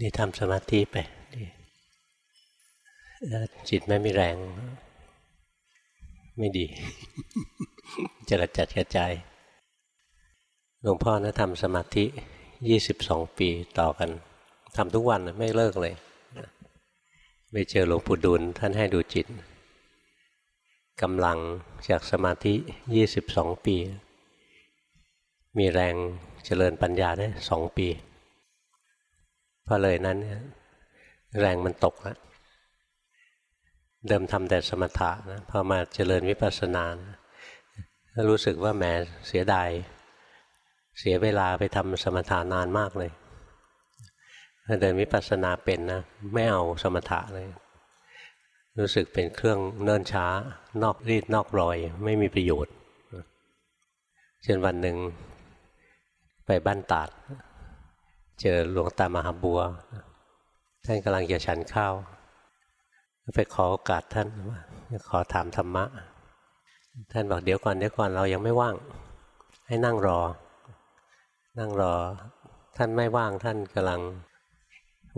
นี่ทำสมาธิไปจิตไม่มีแรง ไม่ดี จะระจัดกระจายหลวงพ่อนะทำสมาธิยี่สิบสองปีต่อกันทำทุกวันไม่เลิกเลยไปเจอหลวงปู่ดูลท่านให้ดูจิตกำลังจากสมาธิยี่สิบสองปี มีแรงเจริญปัญญาได้สองปี อเลยนั้นแรงมันตกแล้วเดิมทำแต่สมถะนะพอมาเจริญวิปัสสนานะรู้สึกว่าแหมเสียดายเสียเวลาไปทำสมถานานมากเลยเดินวิปัสสนาเป็นนะไม่เอาสมถะเลย รู้สึกเป็นเครื่องเนิ่นช้า นอกรีดนอกรอย ไม่มีประโยชน์เช่นวันหนึ่งไปบ้านตาด เจอหลวงตามหาบัว ท่านกำลังจะฉันข้าวไปขอโอกาสท่านขอถามธรรมะ ท่านบอกเดี๋ยวก่อนเดี๋ยวก่อนเรายังไม่ว่าง ให้นั่งรอ นั่งรอ ท่านไม่ว่างท่านกำลัง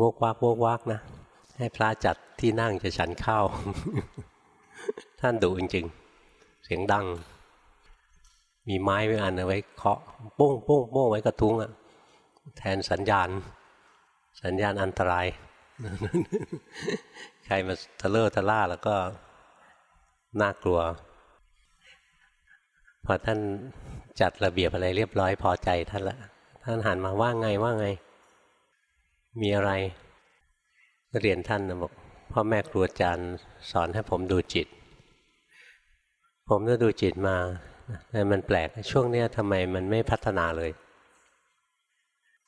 วกวักวกวักนะ ให้พระจัดที่นั่งจะฉันข้าวท่านดุจริงๆ เสียงดัง มีไม้ไว้อันเอาไว้เคาะปุ้งปุ้งปุ้งไว้กระทุ้งอะ แทนสัญญาณ สัญญาณอันตราย ใครมาทะเลาะทะล่าแล้วก็น่ากลัว พอท่านจัดระเบียบอะไรเรียบร้อยพอใจท่านละ ท่านหันมาว่าไงว่าไง มีอะไร เรียนท่านนะบอกพ่อแม่ครูอาจารย์สอนให้ผมดูจิต ผมก็ดูจิตมาแต่มันแปลกช่วงนี้ทำไมมันไม่พัฒนาเลย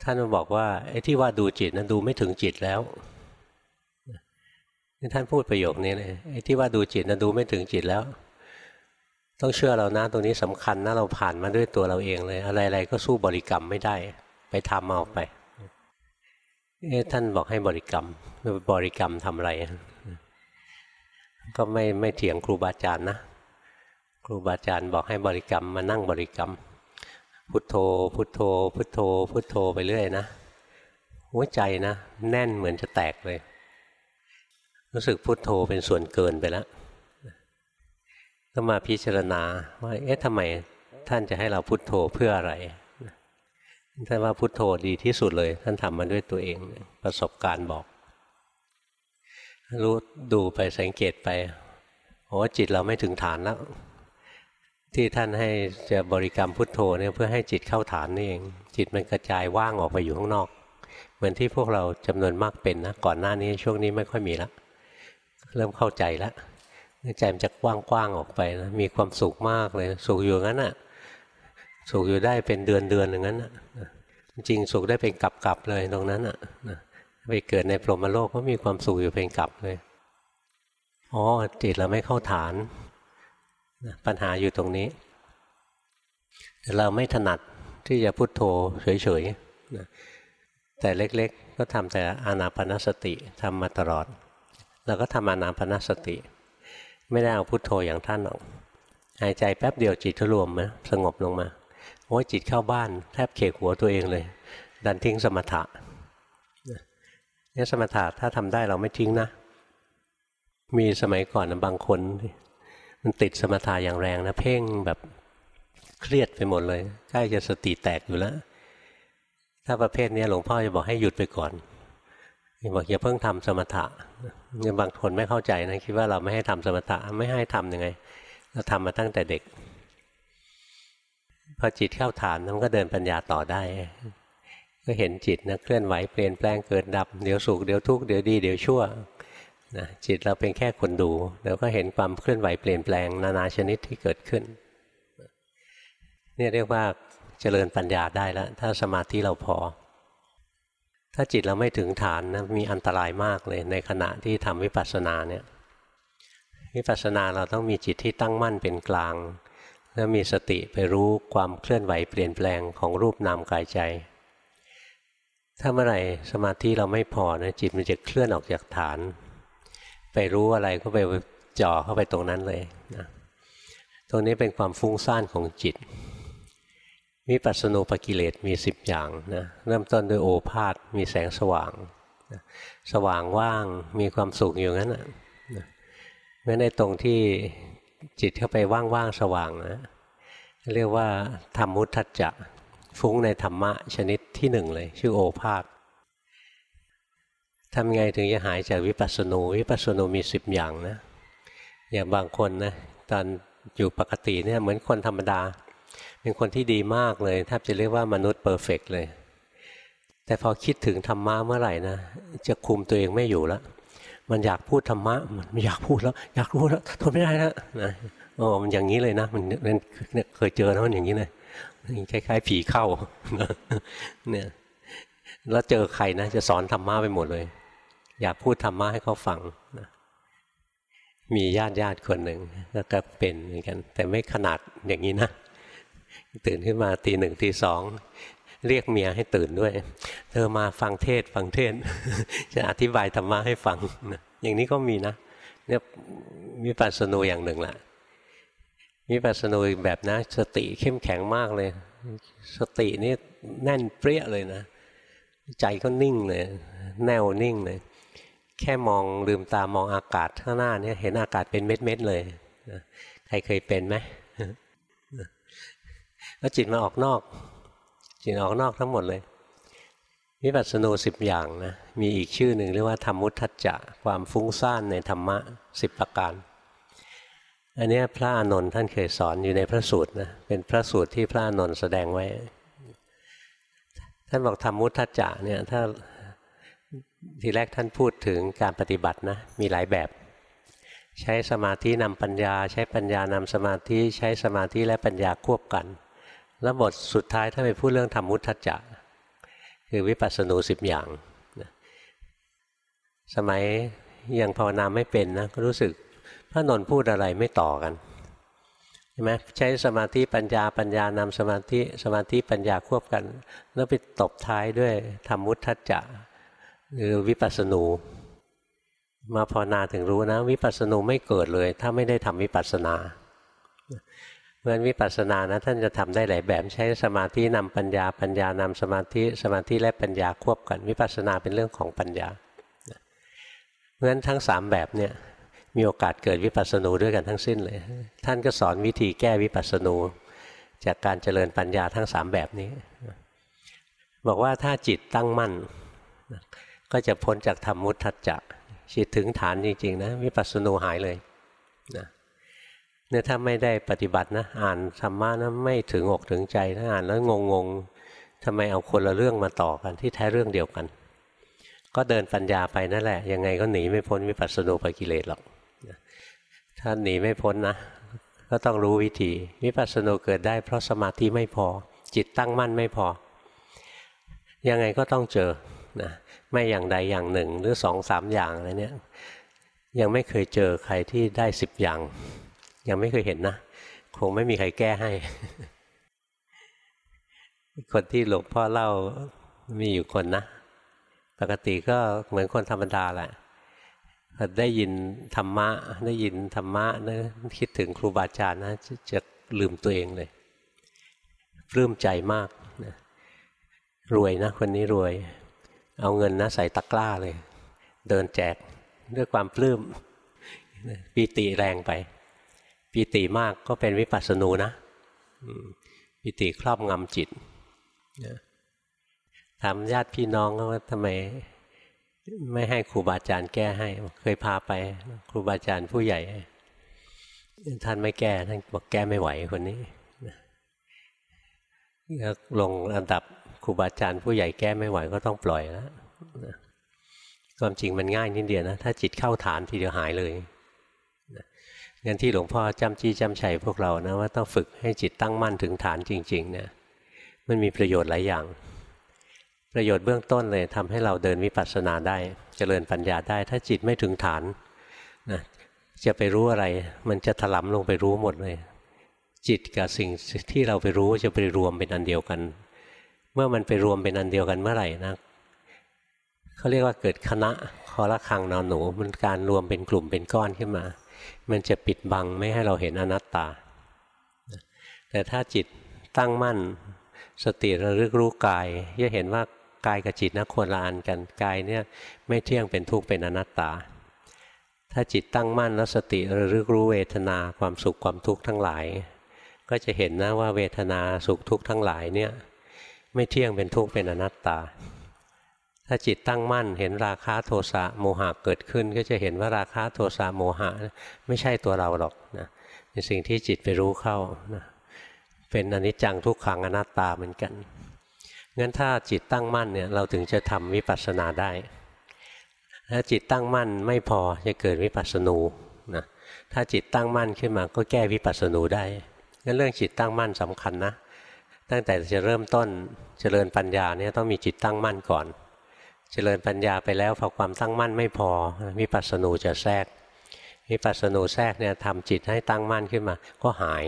ท่านมาบอกว่าไอ้ที่ว่าดูจิตนั้นดูไม่ถึงจิตแล้วท่านพูดประโยคนี้เลยไอ้ที่ว่าดูจิตนะดูไม่ถึงจิตแล้ว ต้องเชื่อเรานะตรงนี้สำคัญนะเราผ่านมาด้วยตัวเราเองเลย อะไรๆก็สู้บริกรรมไม่ได้ ไปทำเอาไปเอ๊ะท่านบอกให้บริกรรมบริกรรมทำอะไร ก็ไม่ไม่เถียงครูบาอาจารย์นะ ครูบาอาจารย์บอกให้บริกรรมมานั่งบริกรรม พุทโธ พุทโธ พุทโธ พุทโธไปเรื่อยนะหัวใจนะ แน่นเหมือนจะแตกเลย รู้สึกพุทโธเป็นส่วนเกินไปแล้วก็มาพิจารณาว่าเอ๊ะทำไมท่านจะให้เราพุทโธเพื่ออะไรท่านว่าพุทโธดีที่สุดเลย ท่านทำมาด้วยตัวเองประสบการณ์บอก รู้ดูไปสังเกตไปโอ้จิตเราไม่ถึงฐานแล้ว ที่ท่านให้จะบริกรรมพุทโธเนี่ยเพื่อให้จิตเข้าฐานนี่เอง จิตมันกระจายว่างออกไปอยู่ข้างนอก เหมือนที่พวกเราจำนวนมากเป็นนะก่อนหน้านี้ช่วงนี้ไม่ค่อยมีแล้วเริ่มเข้าใจแล้วใจมันจะกว้างๆออกไปนะมีความสุขมากเลย สุขอยู่งั้นอะสุขอยู่ได้เป็นเดือนเดือนอย่างนั้นจริงสุขได้เป็นกลับกับเลยตรงนั้นอะไปเกิดในพรหมโลกก็มีความสุขอยู่เป็นกลับเลยอ๋อจิตเราไม่เข้าฐาน ปัญหาอยู่ตรงนี้ เราไม่ถนัดที่จะพุโทโธเฉยๆแต่เล็กๆ ก็ทำแต่อานาปนสติทำมาตลอด เราก็ทำอานาปนสติ ไม่ได้เอาพุโทโธอย่างท่านหรอกหายใจแป๊บเดียวจิตรวมนะสงบลงมาโอ้จิตเข้าบ้านแทบเขกหัวตัวเองเลย ดันทิ้งสมถะเนี่ยสมถะถ้าทำได้เราไม่ทิ้งนะมีสมัยก่อนบางคน มันติดสมถะอย่างแรงนะเพ่งแบบเครียดไปหมดเลยใกล้จะสติแตกอยู่แล้ว ถ้าประเภทนี้หลวงพ่อจะบอกให้หยุดไปก่อนบอกอย่าเพิ่งทำสมถะบางคนไม่เข้าใจนะคิดว่าเราไม่ให้ทำสมถะไม่ให้ทํำยังไง เราทำมาตั้งแต่เด็กพอจิตเข้าฐานมันก็เดินปัญญาต่อได้ ก็เห็นจิตนะเคลื่อนไหวเปลี่ยนแปลงเกิดดับ เดี๋ยวสุขเดี๋ยวทุกข์เดี๋ยวดีเดี๋ยวชั่ว นะจิตเราเป็นแค่คนดูเดี๋ยวก็เห็นความเคลื่อนไหวเปลี่ยนแปลงนานาชนิดที่เกิดขึ้นนี่เรียกว่าเจริญปัญญาได้แล้ว ถ้าสมาธิเราพอ ถ้าจิตเราไม่ถึงฐานนะมีอันตรายมากเลย ในขณะที่ทำวิปัสสนาเนี่ยวิปัสสนาเราต้องมีจิตที่ตั้งมั่นเป็นกลาง แล้วมีสติไปรู้ความเคลื่อนไหวเปลี่ยนแปลงของรูปนามกายใจ ถ้าเมื่อไหร่สมาธิเราไม่พอนะจิตมันจะเคลื่อนออกจากฐาน ไปรู้อะไรก็ไปจ่อเข้าไปตรงนั้นเลยนะตรงนี้เป็นความฟุ้งซ่านของจิตวิปัสสนูปกิเลสมีสิบอย่างนะเริ่มต้นด้วยโอภาษมีแสงสว่างสว่างว่างมีความสุขอยู่งั้นอะเมื่อในตรงที่จิตเข้าไปว่างๆสว่างนะเรียกว่าธรรมุทัจจะฟุ้งในธรรมะชนิดที่หนึ่งเลย ชื่อโอภาษ ทำไงถึงจะหายจากวิปัสสนูวิปัสสนูมีสิบอย่างนะอย่างบางคนนะตอนอยู่ปกติเนี่ยเหมือนคนธรรมดา เป็นคนที่ดีมากเลยแทบจะเรียกว่ามนุษย์เพอร์เฟกเลย แต่พอคิดถึงธรรมะเมื่อไหร่นะจะคุมตัวเองไม่อยู่แล้วมันอยากพูดธรรมะมันอยากพูดแล้ว อยากรู้แล้วทนไม่ได้แล้วนะโอ้มันอย่างนี้เลยนะมันเนี่ยเคยเจอแล้วมันอย่างนี้เลยคล้ายๆ ผีเข้าเนี่ยแล้วเจอใครนะจะสอนธรรมะไปหมดเลย อยากพูดธรรมะให้เขาฟังนะมีญาติญาติคนหนึ่งแล้วก็เป็นเหมือนกัน แต่ไม่ขนาดอย่างนี้นะ ตื่นขึ้นมาตีหนึ่งตีสองเรียกเมียให้ตื่นด้วย เธอมาฟังเทศฟังเทศ จะอธิบายธรรมะให้ฟังอย่างนี้ก็มีนะเนี่ยมีปัสนูอย่างหนึ่งแหละมีปัสสนูอีกแบบนะ สติเข้มแข็งมากเลย สตินี่แน่นเปรี้ยเลยนะ ใจก็นิ่งเลย แน่วนิ่งเลย แค่มองลืมตามองอากาศข้างหน้าเนี่ยเห็นอากาศเป็นเม็ดๆเลยใครเคยเป็นไหมแล้วจิตมาออกนอก จิตออกนอกทั้งหมดเลยวิปัสสนูสิบอย่างนะมีอีกชื่อหนึ่งเรียกว่าธรรมุทัจจะความฟุ้งซ่านในธรรมะสิบประการ อันนี้พระอานนท์ท่านเคยสอนอยู่ในพระสูตรนะเป็นพระสูตรที่พระอานนท์แสดงไว้ ท่านบอกธรรมุทัจจะเนี่ยถ้า ทีแรกท่านพูดถึงการปฏิบัตินะมีหลายแบบ ใช้สมาธินำปัญญา ใช้ปัญญานำสมาธิใช้สมาธิและปัญญาควบกัน แล้วบทสุดท้ายถ้าไปพูดเรื่องธรรมุทัจจะคือวิปัสสนูสิบอย่างสมัยยังภาวนาไม่เป็นนะก็รู้สึกพระนนทพูดอะไรไม่ต่อกันใช่ไหมใช้สมาธิปัญญาปัญญานำสมาธิสมาธิปัญญาควบกัน แล้วไปตบท้ายด้วยธรรมุทัจจะ หรือวิปัสสนู มาภาวนาถึงรู้นะ วิปัสสนูไม่เกิดเลย ถ้าไม่ได้ทำวิปัสสนาเพราะฉะนั้นวิปัสสนานะท่านจะทำได้หลายแบบใช้สมาธินำปัญญา ปัญญานำสมาธิสมาธิและปัญญาควบกัน วิปัสสนาเป็นเรื่องของปัญญาเพราะฉะนั้นทั้งสามแบบเนี่ยมีโอกาสเกิดวิปัสสนูด้วยกันทั้งสิ้นเลย ท่านก็สอนวิธีแก้วิปัสสนูจากการเจริญปัญญาทั้งสามแบบนี้ บอกว่าถ้าจิตตั้งมั่น ก็จะพ้นจากธรรมมุทัจจะจิตถึงฐานจริง ๆ นะวิปัสสนูหายเลยนะเนี่ยถ้าไม่ได้ปฏิบัตินะอ่านธรรมะนะไม่ถึงอกถึงใจถ้าอ่านแล้วงงงทำไมเอาคนละเรื่องมาต่อกันที่แท้เรื่องเดียวกัน ก็เดินปัญญาไปนั่นแหละ ยังไงก็หนีไม่พ้นวิปัสสนูปกิเลสหรอกถ้าหนีไม่พ้นนะก็ต้องรู้วิธีวิปัสสนูเกิดได้เพราะสมาธิไม่พอ จิตตั้งมั่นไม่พอ ยังไงก็ต้องเจอ นะไม่อย่างใดอย่างหนึ่ง หรือสองสามอย่างอะไรเนี้ยยังไม่เคยเจอใครที่ได้สิบอย่าง ยังไม่เคยเห็นนะ คงไม่มีใครแก้ให้ คนที่หลวงพ่อเล่ามีอยู่คนนะ ปกติก็เหมือนคนธรรมดาแหละได้ยินธรรมะ ได้ยินธรรมะนะคิดถึงครูบาอาจารย์นะจะลืมตัวเองเลยปลื้มใจมากนะรวยนะคนนี้รวย เอาเงินนะใส่ตะกร้าเลย เดินแจกด้วยความปลื้มปีติแรงไป ปีติมากก็เป็นวิปัสสนูนะปีติครอบงำจิตถามญาติพี่น้องว่าทำไมไม่ให้ครูบาอาจารย์แก้ให้ เคยพาไป ครูบาอาจารย์ผู้ใหญ่ ท่านไม่แก้ท่านบอกแก้ไม่ไหวคนนี้ลงอันดับ ครูบาอาจารย์ผู้ใหญ่แก้ไม่ไหวก็ต้องปล่อยแล้วความจริงมันง่ายนิดเดียวนะถ้าจิตเข้าฐานทีเดียวหายเลยงั้นที่หลวงพ่อจำจี้จำชัยพวกเรานะว่าต้องฝึกให้จิตตั้งมั่นถึงฐานจริงๆเนี่ยมันมีประโยชน์หลายอย่าง ประโยชน์เบื้องต้นเลยทำให้เราเดินวิปัสสนาได้เจริญปัญญาได้ ถ้าจิตไม่ถึงฐานนะจะไปรู้อะไร มันจะถลำลงไปรู้หมดเลย จิตกับสิ่งที่เราไปรู้จะไปรวมเป็นอันเดียวกัน เมื่อมันไปรวมเป็นอันเดียวกันเมื่อไหร่นะเขาเรียกว่าเกิดคณะคอละคังนอนหนู มันการรวมเป็นกลุ่มเป็นก้อนขึ้นมา มันจะปิดบังไม่ให้เราเห็นอนัตตา แต่ถ้าจิตตั้งมั่น สติระลึกรู้กายจะเห็นว่ากายกับจิตนะคนละอันกันกายเนี่ยไม่เที่ยงเป็นทุกข์เป็นอนัตตา ถ้าจิตตั้งมั่นแล้วสติระลึกรู้เวทนาความสุขความทุกข์ทั้งหลาย ก็จะเห็นนะว่าเวทนาสุขทุกข์ทั้งหลายเนี่ย ไม่เที่ยงเป็นทุกข์เป็นอนัตตา ถ้าจิตตั้งมั่นเห็นราคะโทสะโมหะเกิดขึ้น ก็จะเห็นว่าราคะโทสะโมหะ ไม่ใช่ตัวเราหรอกนะเป็นสิ่งที่จิตไปรู้เข้านะเป็นอนิจจังทุกขังอนัตตาเหมือนกันงั้นถ้าจิตตั้งมั่นเนี่ยเราถึงจะทำวิปัสสนาได้ ถ้าจิตตั้งมั่นไม่พอจะเกิดวิปัสสนูนะถ้าจิตตั้งมั่นขึ้นมาก็แก้วิปัสสนูได้งั้นเรื่องจิตตั้งมั่นสำคัญนะ ตั้งแต่จะเริ่มต้นเจริญปัญญาเนี่ยต้องมีจิตตั้งมั่นก่อน เจริญปัญญาไปแล้วพอความตั้งมั่นไม่พอวิปัสนูจะแทรกวิปัสสนูแทรกเนี่ยทำจิตให้ตั้งมั่นขึ้นมา ก็หาย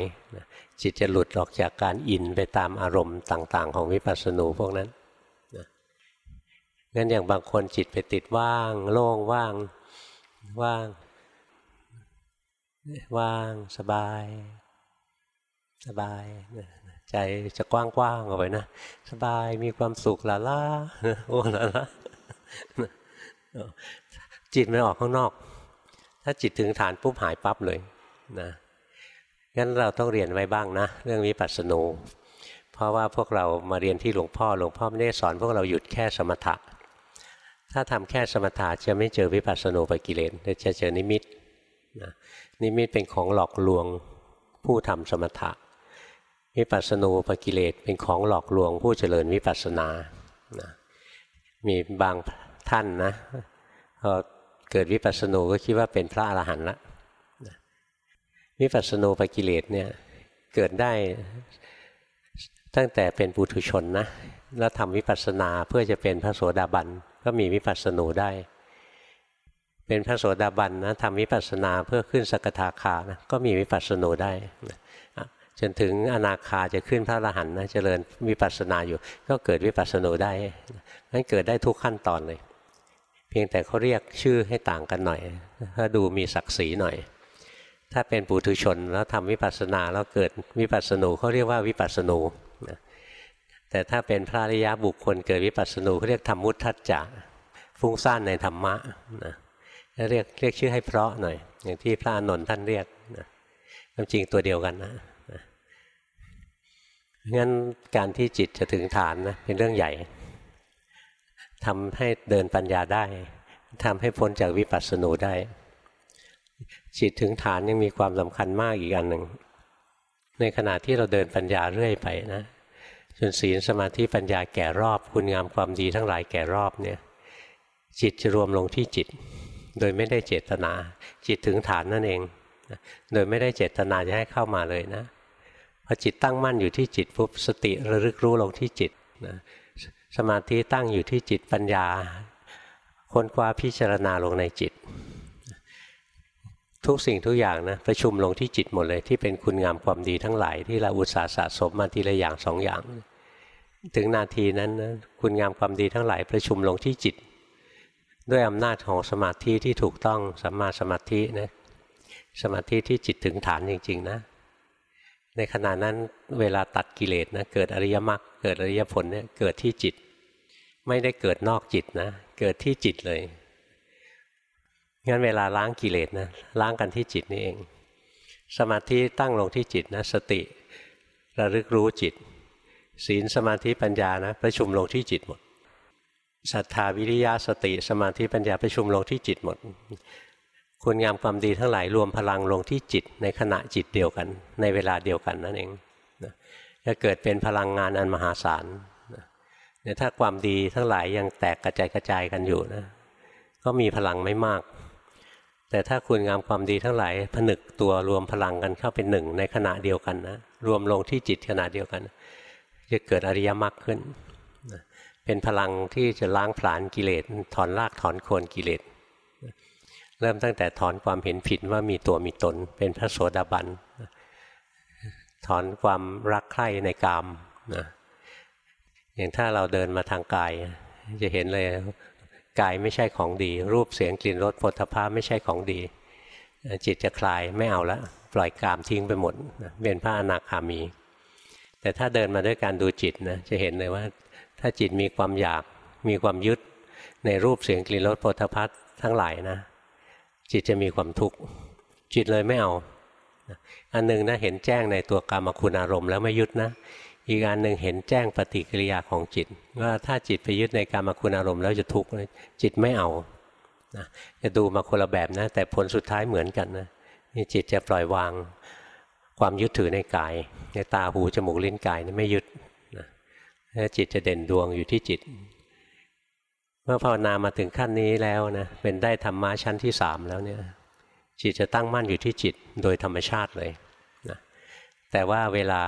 จิตจะหลุดออกจากการอินไปตามอารมณ์ต่างๆ ของวิปัสสนูพวกนั้นงั้นอย่างบางคนจิตไปติดว่าง โล่งว่างว่าง ว่างสบาย สบาย ใจจะกว้างๆออกไปนะสบายมีความสุขละล่าโอ้ละล่าจิตมันออกข้างนอก ถ้าจิตถึงฐานปุ๊บหายปั๊บเลยนะงั้นเราต้องเรียนไว้บ้างนะ เรื่องวิปัสสนูเพราะว่าพวกเรามาเรียนที่หลวงพ่อหลวงพ่อไม่ได้สอนพวกเราหยุดแค่สมถะ ถ้าทำแค่สมถะจะไม่เจอวิปัสสนูไปกิเลสจะเจอนิมิตนะนิมิตเป็นของหลอกลวงผู้ทำสมถะ วิปัสสนูปกิเลสเป็นของหลอกลวงผู้เจริญวิปัสสนานะมีบางท่านนะพอเกิดวิปัสสนูก็คิดว่าเป็นพระอรหันต์ละวิปัสสนูปกิเลสเนี่ยเกิดได้ตั้งแต่เป็นปุถุชนนะแล้วทำวิปัสสนาเพื่อจะเป็นพระโสดาบันก็มีวิปัสสนูได้ เป็นพระโสดาบันนะทำวิปัสสนาเพื่อขึ้นสกทาคานะก็มีวิปัสสนูได้ จนถึงอนาคาจะขึ้นพระอรหันต์นะเจริญวิปัสสนาอยู่ ก็เกิดวิปัสสนูได้นั้นเกิดได้ทุกขั้นตอนเลย เพียงแต่เขาเรียกชื่อให้ต่างกันหน่อย ถ้าดูมีศักดิ์ศรีหน่อย ถ้าเป็นปุถุชนแล้วทำวิปัสสนาแล้วเกิดวิปัสสนูเขาเรียกว่าวิปัสสนูแต่ถ้าเป็นพระริยะบุคคลเกิดวิปัสสนูเขาเรียกธรรมุทัจจะฟุ้งซ่านในธรรมะนะเรียกเรียกชื่อให้เพราะหน่อย อย่างที่พระอนนท์ท่านเรียกนะความจริงตัวเดียวกันนะ งั้นการที่จิตจะถึงฐานนะเป็นเรื่องใหญ่ทำให้เดินปัญญาได้ทำให้พ้นจากวิปัสสนูได้ จิตถึงฐานยังมีความสำคัญมากอีกอันหนึ่ง ในขณะที่เราเดินปัญญาเรื่อยไปนะจนศีลสมาธิปัญญาแก่รอบ คุณงามความดีทั้งหลายแก่รอบเนี่ย จิตจะรวมลงที่จิต โดยไม่ได้เจตนา จิตถึงฐานนั่นเอง โดยไม่ได้เจตนาจะให้เข้ามาเลยนะ พอจิตตั้งมั่นอยู่ที่จิตปุ๊บสติระลึกรู้ลงที่จิตนะสมาธิตั้งอยู่ที่จิตปัญญา ค้นคว้าพิจารณาลงในจิต ทุกสิ่งทุกอย่างนะประชุมลงที่จิตหมดเลยที่เป็นคุณงามความดีทั้งหลายที่เราอุตสาห์สะสมมาทีละอย่างสองอย่าง ถึงนาทีนั้นนะคุณงามความดีทั้งหลายประชุมลงที่จิต ด้วยอำนาจของสมาธิที่ถูกต้องสัมมาสมาธินะสมาธิที่จิตถึงฐานจริงๆนะ ในขณะนั้นเวลาตัดกิเลสนะเกิดอริยมรรคเกิดอริยผลเนี่ยเกิดที่จิต ไม่ได้เกิดนอกจิตนะเกิดที่จิตเลยงั้นเวลาล้างกิเลสนะล้างกันที่จิตนี่เอง สมาธิตั้งลงที่จิตนะสติระลึกรู้จิต ศีลสมาธิปัญญานะประชุมลงที่จิตหมดศรัทธาวิริยะสติสมาธิปัญญาประชุมลงที่จิตหมด คุณงามความดีทั้งหลายรวมพลังลงที่จิตในขณะจิตเดียวกัน ในเวลาเดียวกันนั่นเองจะเกิดเป็นพลังงานอันมหาศาลเนี่ยถ้าความดีทั้งหลายยังแตกกระจายกระจายกันอยู่นะก็มีพลังไม่มาก แต่ถ้าคุณงามความดีทั้งหลายผนึกตัวรวมพลังกันเข้าเป็นหนึ่งในขณะเดียวกันนะรวมลงที่จิตขณะเดียวกัน จะเกิดอริยมรรคขึ้น เป็นพลังที่จะล้างผลาญกิเลสถอนรากถอนโคนกิเลส เริ่มตั้งแต่ถอนความเห็นผิดว่ามีตัวมีตน เป็นพระโสดาบันถอนความรักใคร่ในกามนะอย่างถ้าเราเดินมาทางกาย จะเห็นเลยกายไม่ใช่ของดี รูปเสียงกลิ่นรสผลทพะไม่ใช่ของดี จิตจะคลายไม่เอาละปล่อยกามทิ้งไปหมดเป็นพระอนาคามี แต่ถ้าเดินมาด้วยการดูจิตนะจะเห็นเลยว่า ถ้าจิตมีความอยากมีความยึดในรูปเสียงกลิ่นรสผฏฐัพทั้งหลายนะ จิตจะมีความทุกข์จิตเลยไม่เอา อันหนึ่งนะเห็นแจ้งในตัวกรรมคุณอารมณ์แล้วไม่ยึดนะ อีกอันหนึ่งเห็นแจ้งปฏิกิริยาของจิต ว่าถ้าจิตไปยึดในกรรมคุณอารมณ์แล้วจะทุกข์จิตไม่เอานะจะดูมาคนละแบบนะ แต่ผลสุดท้ายเหมือนกันนะนี่จิตจะปล่อยวางความยึดถือในกาย ในตาหูจมูกลิ้นกายนี่ไม่ยึดนะจิตจะเด่นดวงอยู่ที่จิต เมื่อภาวนามาถึงขั้นนี้แล้วนะเป็นได้ธรรมะชั้นที่สามแล้วเนี่ยจิตจะตั้งมั่นอยู่ที่จิตโดยธรรมชาติเลยนะแต่ว่าเวลา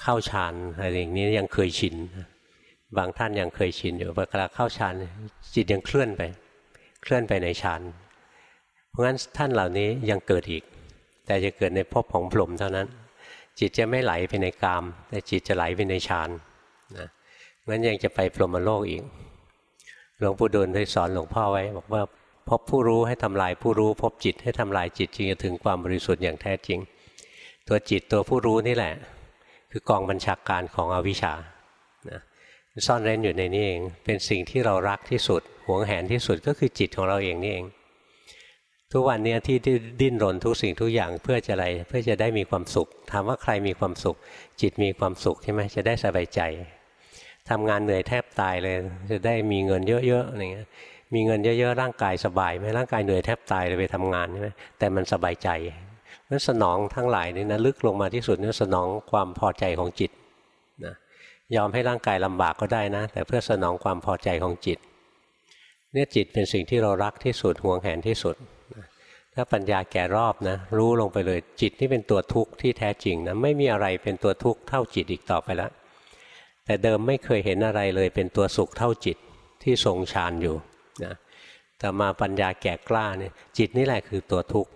เข้าฌานอะไรอย่างนี้ยังเคยชิน บางท่านยังเคยชินอยู่เวลาเข้าฌานจิตยังเคลื่อนไป เคลื่อนไปในฌานเพราะงั้นท่านเหล่านี้ยังเกิดอีก แต่จะเกิดในภพของพรหมเท่านั้น จิตจะไม่ไหลไปในกาม แต่จิตจะไหลไปในฌานนะงั้นยังจะไปพรหมโลกอีก หลวงปู่ดูลเคยสอนหลวงพ่อไว้ บอกว่าพบผู้รู้ให้ทำลายผู้รู้ พบจิตให้ทำลายจิตจึงจะถึงความบริสุทธิ์อย่างแท้จริง ตัวจิตตัวผู้รู้นี่แหละ คือกองบัญชาการของอวิชชานะซ่อนเร้นอยู่ในนี้เอง เป็นสิ่งที่เรารักที่สุดหวงแหนที่สุดก็คือจิตของเราเองนี่เอง ทุกวันนี้ที่ดิ้นรนทุกสิ่งทุกอย่างเพื่อจะอะไรเพื่อจะได้มีความสุข ถามว่าใครมีความสุข จิตมีความสุขใช่ไหมจะได้สบายใจ ทำงานเหนื่อยแทบตายเลย จะได้มีเงินเยอะๆอะไรเงี้ยมีเงินเยอะๆร่างกายสบายไหมร่างกายเหนื่อยแทบตายเลยไปทำงานใช่ไหมแต่มันสบายใจนั้นสนองทั้งหลายนี่นะลึกลงมาที่สุดนี่สนองความพอใจของจิตนะยอมให้ร่างกายลำบากก็ได้นะ แต่เพื่อสนองความพอใจของจิต เนี่ยจิตเป็นสิ่งที่เรารักที่สุดห่วงแหนที่สุดนะถ้าปัญญาแก่รอบนะ รู้ลงไปเลยจิตที่เป็นตัวทุกข์ที่แท้จริงนะไม่มีอะไรเป็นตัวทุกข์เท่าจิตอีกต่อไปแล้ว แต่เดิมไม่เคยเห็นอะไรเลยเป็นตัวสุขเท่าจิตที่ทรงฌานอยู่นะแต่มาปัญญาแก่กล้าเนี่ยจิตนี่แหละคือตัวทุกข์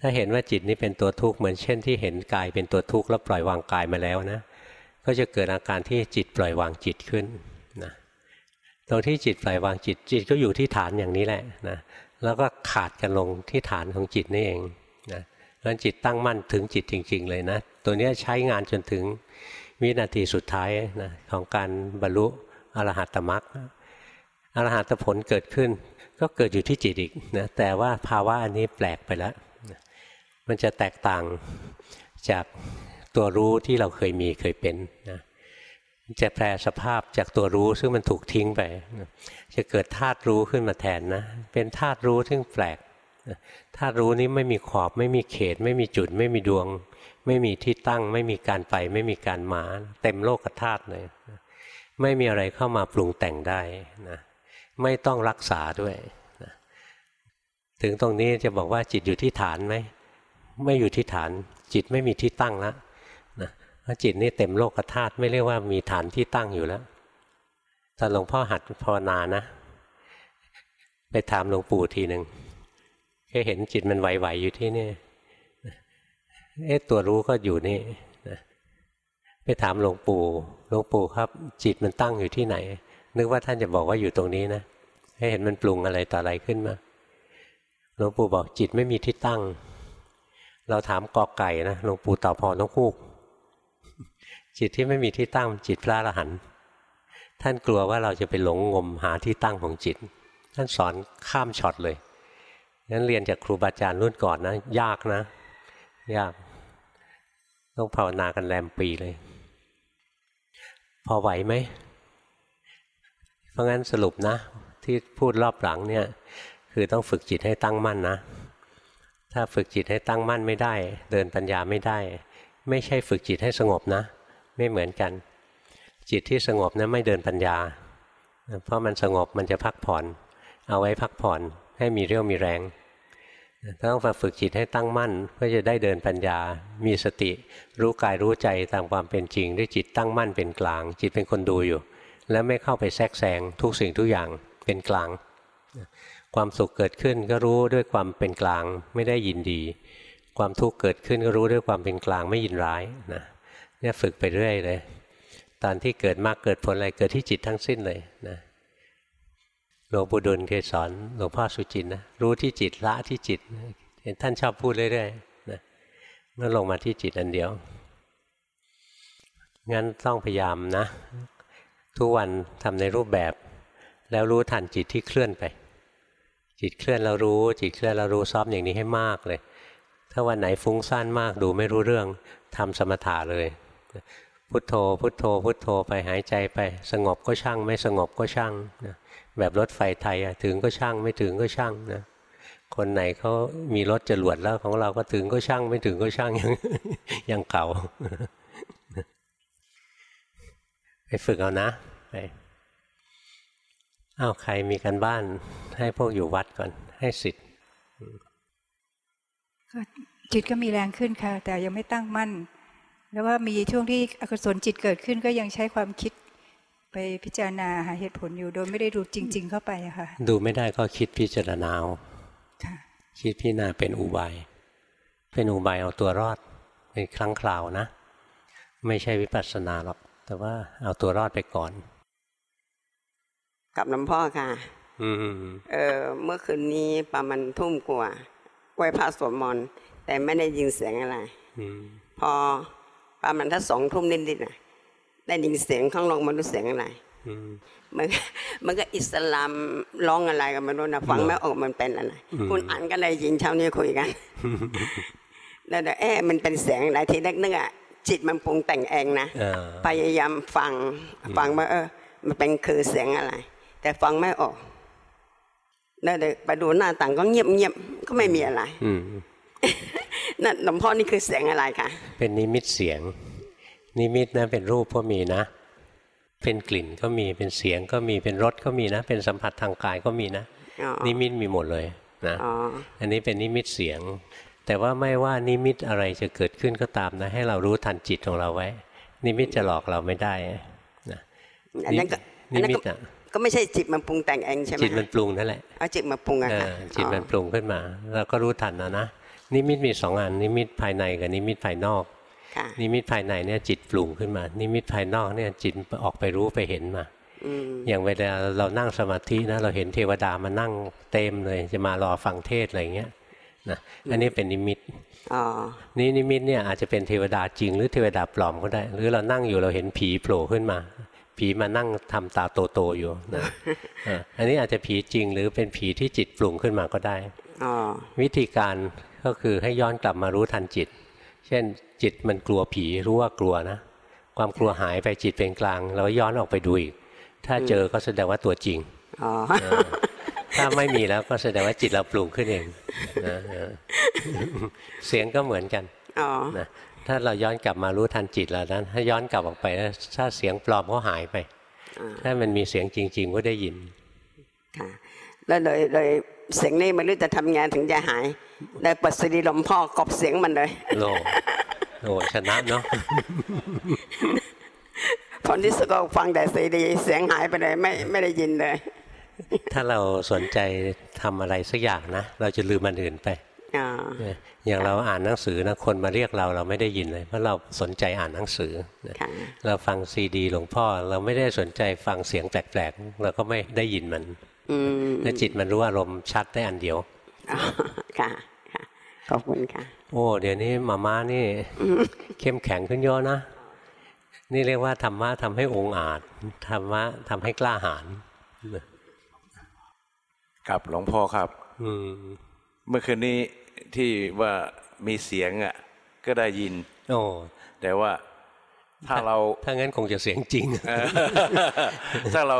ถ้าเห็นว่าจิตนี้เป็นตัวทุกข์เหมือนเช่นที่เห็นกายเป็นตัวทุกข์แล้วปล่อยวางกายมาแล้วนะก็จะเกิดอาการที่จิตปล่อยวางจิตขึ้นนะตรงที่จิตปล่อยวางจิตจิตก็อยู่ที่ฐานอย่างนี้แหละนะแล้วก็ขาดกันลงที่ฐานของจิตนี่เองนะนั้นจิตตั้งมั่นถึงจิตจริง ๆ เลยนะ ตัวนี้ใช้งานจนถึง วินาทีสุดท้ายนะของการบรรลุอรหัตมรรคอรหัตผลเกิดขึ้น ก็เกิดอยู่ที่จิตอีกนะแต่ว่าภาวะอันนี้แปลกไปแล้วมันจะแตกต่างจากตัวรู้ที่เราเคยมีเคยเป็นนะจะแปลสภาพจากตัวรู้ซึ่งมันถูกทิ้งไป จะเกิดธาตุรู้ขึ้นมาแทนนะ เป็นธาตุรู้ซึ่งแปลก ธารู้นี้ไม่มีขอบไม่มีเขต ไม่มีจุด ไม่มีดวง ไม่มีที่ตั้ง ไม่มีการไป ไม่มีการมา เต็มโลกธาตุเลย ไม่มีอะไรเข้ามาปรุงแต่งได้นะไม่ต้องรักษาด้วยนะถึงตรงนี้จะบอกว่าจิตอยู่ที่ฐานไหมไม่อยู่ที่ฐาน จิตไม่มีที่ตั้งแล้วนะจิตนี่เต็มโลกธาตุไม่เรียกว่ามีฐานที่ตั้งอยู่แล้วตอนหลวงพ่อหัดภาวนานะ ไปถามหลวงปู่ทีหนึ่ง แค่เห็นจิตมันไหวๆอยู่ที่นี่เอ๊ะตัวรู้ก็อยู่นี่นะไปถามหลวงปู่หลวงปู่ครับ จิตมันตั้งอยู่ที่ไหน นึกว่าท่านจะบอกว่าอยู่ตรงนี้นะให้เห็นมันปรุงอะไรต่ออะไรขึ้นมาหลวงปู่บอกจิตไม่มีที่ตั้ง เราถามกอไก่นะหลวงปู่ตอบพอน้องคูก จิตที่ไม่มีที่ตั้ง จิตพระอรหันต์ท่านกลัวว่าเราจะไปหลงงมหาที่ตั้งของจิต ท่านสอนข้ามช็อตเลย งั้นเรียนจากครูบาอาจารย์รุ่นก่อนนะ ยากนะ ยาก ต้องภาวนากันแรมปีเลย พอไหวไหม เพราะงั้นสรุปนะ ที่พูดรอบหลังเนี่ย คือต้องฝึกจิตให้ตั้งมั่นนะ ถ้าฝึกจิตให้ตั้งมั่นไม่ได้ เดินปัญญาไม่ได้ ไม่ใช่ฝึกจิตให้สงบนะ ไม่เหมือนกัน จิตที่สงบนะไม่เดินปัญญา เพราะมันสงบมันจะพักผ่อน เอาไว้พักผ่อน ให้มีเรี่ยวมีแรงต้องมาฝึกจิตให้ตั้งมั่นเพื่อจะได้เดินปัญญา มีสติ รู้กายรู้ใจตามความเป็นจริง ด้วยจิตตั้งมั่นเป็นกลาง จิตเป็นคนดูอยู่ แล้วไม่เข้าไปแทรกแซงทุกสิ่งทุกอย่างเป็นกลาง ความสุขเกิดขึ้นก็รู้ด้วยความเป็นกลางไม่ได้ยินดี ความทุกข์เกิดขึ้นก็รู้ด้วยความเป็นกลางไม่ยินร้ายนะเนี่ยฝึกไปเรื่อยเลย ตอนที่เกิดมากเกิดผลอะไรเกิดที่จิตทั้งสิ้นเลยนะ ลวงปู่ดุลเคยสอนหลวงพ่อสุจินนะรู้ที่จิตละที่จิตเห็นท่านชอบพูดเรื่อยๆนะเมื่อลงมาที่จิตอันเดียว งั้นต้องพยายามนะ ทุกวันทำในรูปแบบ แล้วรู้ทันจิตที่เคลื่อนไป จิตเคลื่อนเรารู้ จิตเคลื่อนเรารู้ซ้อมอย่างนี้ให้มากเลย ถ้าวันไหนฟุ้งซ่านมากดูไม่รู้เรื่องทำสมถะเลย พุทโธ พุทโธ พุทโธไปหายใจไป สงบก็ช่าง ไม่สงบก็ช่างนะ แบบรถไฟไทยถึงก็ช่างไม่ถึงก็ช่างนะคนไหนเขามีรถจรวดแล้วของเราก็ถึงก็ช่างไม่ถึงก็ช่างยังยังเก่าไปฝึกเอานะไปอ้าวใครมีกันบ้าน ให้พวกอยู่วัดก่อน ให้สิทธิ์จิตก็มีแรงขึ้นค่ะ แต่ยังไม่ตั้งมั่น แล้วว่ามีช่วงที่อกุศลจิตเกิดขึ้นก็ยังใช้ความคิด ไปพิจารณาหาเหตุผลอยู่โดยไม่ได้ดูจริง ๆ เข้าไปค่ะ ดูไม่ได้ก็คิดพิจารณาเอาคิดพิจารณาเป็นอุบาย เป็นอุบายเอาตัวรอดเป็นครั้งคราวนะ ไม่ใช่วิปัสสนาหรอก แต่ว่าเอาตัวรอดไปก่อน กับน้ำพ่อค่ะอืมเออเมื่อคืนนี้ประมาณทุ่มกว่าไหวพระสวดมนต์แต่ไม่ได้ยินเสียงอะไรพอประมาณถ้าสองทุ่มนิดๆนะ ได้ยินเสียงข้างลงมันรู้เสียงอะไรมันมันก็อิสลามร้องอะไรกันไม่รู้นะฟังไม่ออกมันเป็นอะไรคุณอ่านก็เลยยินเช้านี้คุยกันแล้วเอ๊ะมันเป็นเสียงอะไรทีแรกนึกอะจิตมันปรุงแต่งเองนะพยายามฟังฟังว่าเออ มันเป็นคือเสียงอะไร แต่ฟังไม่ออกแล้วเดี๋ยวไปดูหน้าต่างก็เงียบเงียบก็ไม่มีอะไรนั่นหลวงพ่อนี่คือเสียงอะไรคะเป็นนิมิตเสียง นิมิตนะเป็นรูปก็มีนะ เป็นกลิ่นก็มีเป็นเสียงก็มีเป็นรสก็มีนะ เป็นสัมผัสทางกายก็มีนะนิมิตมีหมดเลยนะอันนี้เป็นนิมิตเสียง แต่ว่าไม่ว่านิมิตอะไรจะเกิดขึ้นก็ตามนะ ให้เรารู้ทันจิตของเราไว้ นิมิตจะหลอกเราไม่ได้นะอันนั้นก็นิมิตอะก็ไม่ใช่จิตมันปรุงแต่งเองใช่ไหมจิตมันปรุงนั่นแหละเอาจิตมาปรุงอะจิตมันปรุงขึ้นมาเราก็รู้ทันนะนะนิมิตมีสองอันนิมิตภายในกับนิมิตภายนอก นิมิตภายในเนี่ยจิตปรุงขึ้นมา นิมิตภายนอกเนี่ยจิตออกไปรู้ไปเห็นมาอย่างเวลาเรานั่งสมาธินะเราเห็นเทวดามานั่งเต็มเลย จะมารอฟังเทศอะไรเงี้ยนะอันนี้เป็นนิมิตนี่นิมิตเนี่ยอาจจะเป็นเทวดาจริงหรือเทวดาปลอมก็ได้ หรือเรานั่งอยู่เราเห็นผีโผล่ขึ้นมา ผีมานั่งทำตาโตๆอยู่นะอันนี้อาจจะผีจริงหรือเป็นผีที่จิตปรุงขึ้นมาก็ได้วิธีการก็คือให้ย้อนกลับมารู้ทันจิต เช่น จิตมันกลัวผีรู้ว่ากลัวนะ ความกลัวหายไปจิตเป็นกลางเราย้อนออกไปดูอีก ถ้าเจอก็แสดงว่าตัวจริงถ้าไม่มีแล้วก็แสดงว่าจิตเราปรุงขึ้นเองนะเสียงก็เหมือนกันนะถ้าเราย้อนกลับมารู้ทันจิตแล้วนั้นถ้าย้อนกลับออกไปถ้าเสียงปลอมก็หายไป ถ้ามันมีเสียงจริง ๆ ก็ได้ยินค่ะแล้วเลยเลยเสียงนี้มันรู้จะทำงานถึงจะหายเลยปัสสีลมพ่อกอบเสียงมันเลยโล โอ้ชนะเนาะพอที่สุดก็ฟังแต่ซีดีเสียงหายไปเลยไม่ไม่ได้ยินเลย ถ้าเราสนใจทำอะไรสักอย่างนะเราจะลืมมันอื่นไปอย่างเราอ่านหนังสือนะคนมาเรียกเราเราไม่ได้ยินเลยเพราะเราสนใจอ่านหนังสือ เราฟังซีดีหลวงพ่อ เราไม่ได้สนใจฟังเสียงแปลกๆเราก็ไม่ได้ยินมันแล้วจิตมันรู้อารมณ์ชัดได้อันเดียวค่ะ ขอบคุณค่ะ โอ้เดี๋ยวนี้มาม่านี่ เข้มแข็งขึ้นเยอะนะ นี่เรียกว่าธรรมะทำให้องอาจธรรมะทำให้กล้าหาญครับหลวงพ่อครับอืเมื่อคืนนี้ที่ว่ามีเสียงอะ ก็ได้ยิน โอ้แต่ว่าถ้าเราถ้างั้นคงจะเสียงจริง ถ้าเรา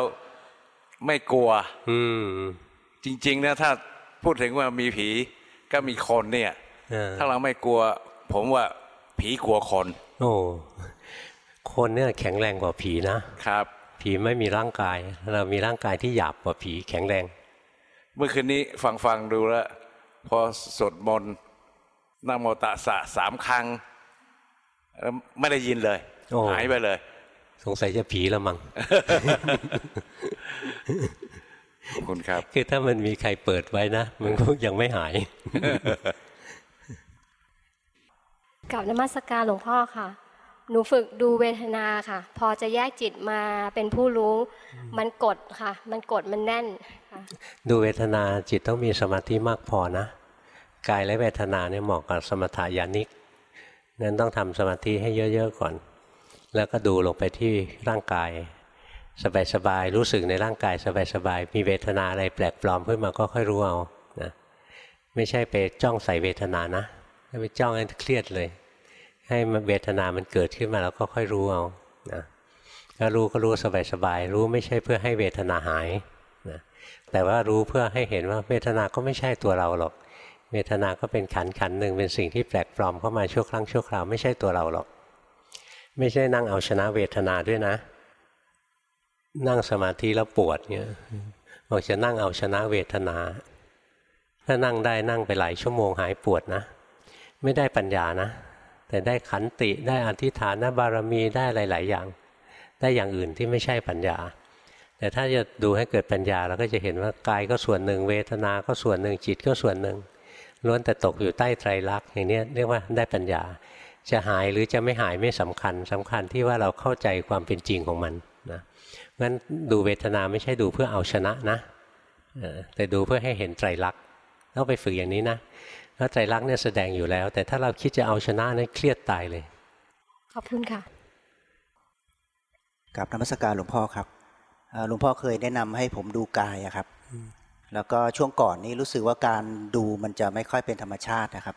ไม่กลัว อืจริง ๆ นะ ถ้าพูดถึงว่ามีผี ก็มีคนเนี่ยถ้าเราไม่กลัว ผมว่าผีกลัวคน โอ้คนเนี่ยแข็งแรงกว่าผีนะครับ ผีไม่มีร่างกาย เรามีร่างกายที่หยาบกว่าผีแข็งแรง เมื่อคืนนี้ฟังฟังดูแล้ว พอสดมนนโมตสะสามครั้งไม่ได้ยินเลยหายไปเลย สงสัยจะผีแล้วมั้ง ขอบคุณครับ คือถ้ามันมีใครเปิดไว้นะ มันก็ยังไม่หายกับนมัสการหลวงพ่อค่ะ หนูฝึกดูเวทนาค่ะ พอจะแยกจิตมาเป็นผู้รู้ มันกดค่ะ มันกดมันแน่น ดูเวทนาจิตต้องมีสมาธิมากพอนะกายและเวทนาเนี่ยเหมาะกับสมถายานิกนั้นต้องทำสมาธิให้เยอะ ๆ ก่อน แล้วก็ดูลงไปที่ร่างกาย สบายๆรู้สึกในร่างกายสบายๆมีเวทนาอะไรแปลกปลอมขึ้นมาก็ค่อยรู้เอานะไม่ใช่ไปจ้องใส่เวทนานะถ้าไปจ้องให้เครียดเลย ให้เวทนามันเกิดขึ้นมาแล้วก็ค่อยรู้เอานะก็รู้ก็รู้สบายๆรู้ไม่ใช่เพื่อให้เวทนาหายนะแต่ว่ารู้เพื่อให้เห็นว่าเวทนาก็ไม่ใช่ตัวเราหรอก เวทนาก็เป็นขันขันหนึ่งเป็นสิ่งที่แปลกปลอมเข้ามาชั่วครั้งชั่วคราวไม่ใช่ตัวเราหรอก ไม่ใช่นั่งเอาชนะเวทนาด้วยนะ นั่งสมาธิแล้วปวดเนี่ยบอกจะนั่งเอาชนะเวทนา ถ้านั่งได้นั่งไปหลายชั่วโมงหายปวดนะ ไม่ได้ปัญญานะ แต่ได้ขันติได้อธิฐานบารมีได้หลาย ๆ อย่าง ได้อย่างอื่นที่ไม่ใช่ปัญญา แต่ถ้าจะดูให้เกิดปัญญาเราก็จะเห็นว่ากายก็ส่วนหนึ่ง เวทนา ก็ส่วนหนึ่งจิตก็ส่วนหนึ่งล้วนแต่ตกอยู่ใต้ไตรลักษณ์อย่างนี้เรียกว่าได้ปัญญา จะหายหรือจะไม่หายไม่สำคัญสำคัญที่ว่าเราเข้าใจความเป็นจริงของมัน นะงั้นดูเวทนาไม่ใช่ดูเพื่อเอาชนะนะแต่ดูเพื่อให้เห็นไตรลักษณ์ต้องไปฝึกอย่างนี้นะแล้วไตรลักษณ์เนี่ยแสดงอยู่แล้ว แต่ถ้าเราคิดจะเอาชนะนั้นเครียดตายเลย ขอบคุณค่ะกับนมัสการหลวงพ่อครับหลวงพ่อเคยแนะนำให้ผมดูกายอะครับ แล้วก็ช่วงก่อนนี้รู้สึกว่าการดูมันจะไม่ค่อยเป็นธรรมชาตินะครับ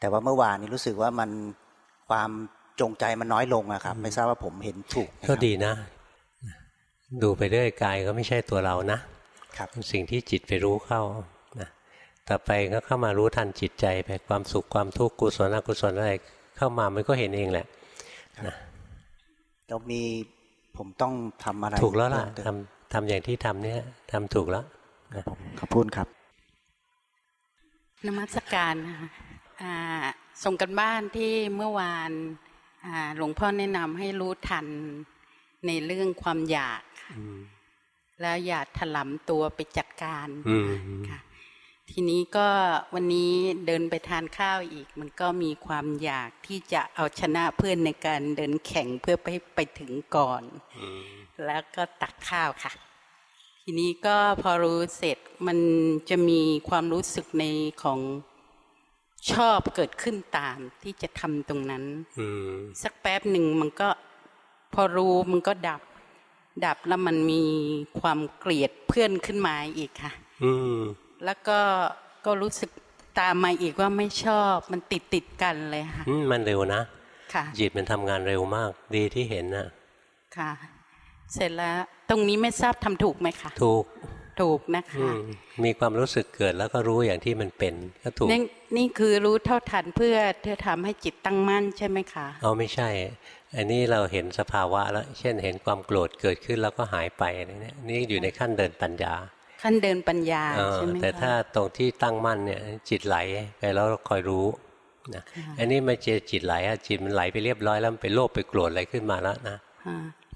แต่ว่าเมื่อวานนี้รู้สึกว่ามันความจงใจมันน้อยลงอะครับ ไม่ทราบว่าผมเห็นถูกก็ดีนะ ดูไปเรื่อยกายก็ไม่ใช่ตัวเรานะครับเป็นสิ่งที่จิตไปรู้เข้านะต่อไปก็เข้ามารู้ทันจิตใจไปความสุขความทุกข์กุศลอกุศลอะไรเข้ามามันก็เห็นเองแหละนะเรามีผมต้องทำอะไรถูกแล้วล่ะทำทำอย่างที่ทำเนี่ยทำถูกแล้วขอบคุณครับนมัสการนะคะส่งกันบ้านที่เมื่อวานหลวงพ่อแนะนำให้รู้ทันในเรื่องความอยาก แล้วอย่าถลำตัวไปจัดการค่ะทีนี้ก็วันนี้เดินไปทานข้าวอีก มันก็มีความอยากที่จะเอาชนะเพื่อนในการเดินแข่งเพื่อไปไปถึงก่อน แล้วก็ตักข้าวค่ะ ทีนี้ก็พอรู้เสร็จมันจะมีความรู้สึกในของชอบเกิดขึ้นตามที่จะทำตรงนั้นสักแป๊บหนึ่งมันก็พอรู้มันก็ดับ ดับแล้วมันมีความเกลียดเพื่อนขึ้นมาอีกค่ะแล้วก็ก็รู้สึกตามมาอีกว่าไม่ชอบมันติดติดกันเลยค่ะมันเร็วนะค่ะจิตมันทำงานเร็วมาก ดีที่เห็นนะค่ะ เสร็จแล้ว ตรงนี้ไม่ทราบทำถูกไหมคะถูก ถูกนะคะ มีความรู้สึกเกิดแล้วก็รู้อย่างที่มันเป็นก็ถูกนี่นี่คือรู้เท่าทันเพื่อเพื่อทำให้จิตตั้งมั่นใช่ไหมคะเอาไม่ใช่ อันนี้เราเห็นสภาวะแล้ว เช่นเห็นความโกรธเกิดขึ้นแล้วก็หายไปนี่นี่อยู่ในขั้นเดินปัญญา ขั้นเดินปัญญาใช่ไหมแต่ถ้าตรงที่ตั้งมั่นเนี่ยจิตไหลไปแล้วคอยรู้นะอันนี้มาเจอจิตไหลอะจิตมันไหลไปเรียบร้อยแล้วมันไปโลภไปโกรธอะไรขึ้นมาแล้วนะ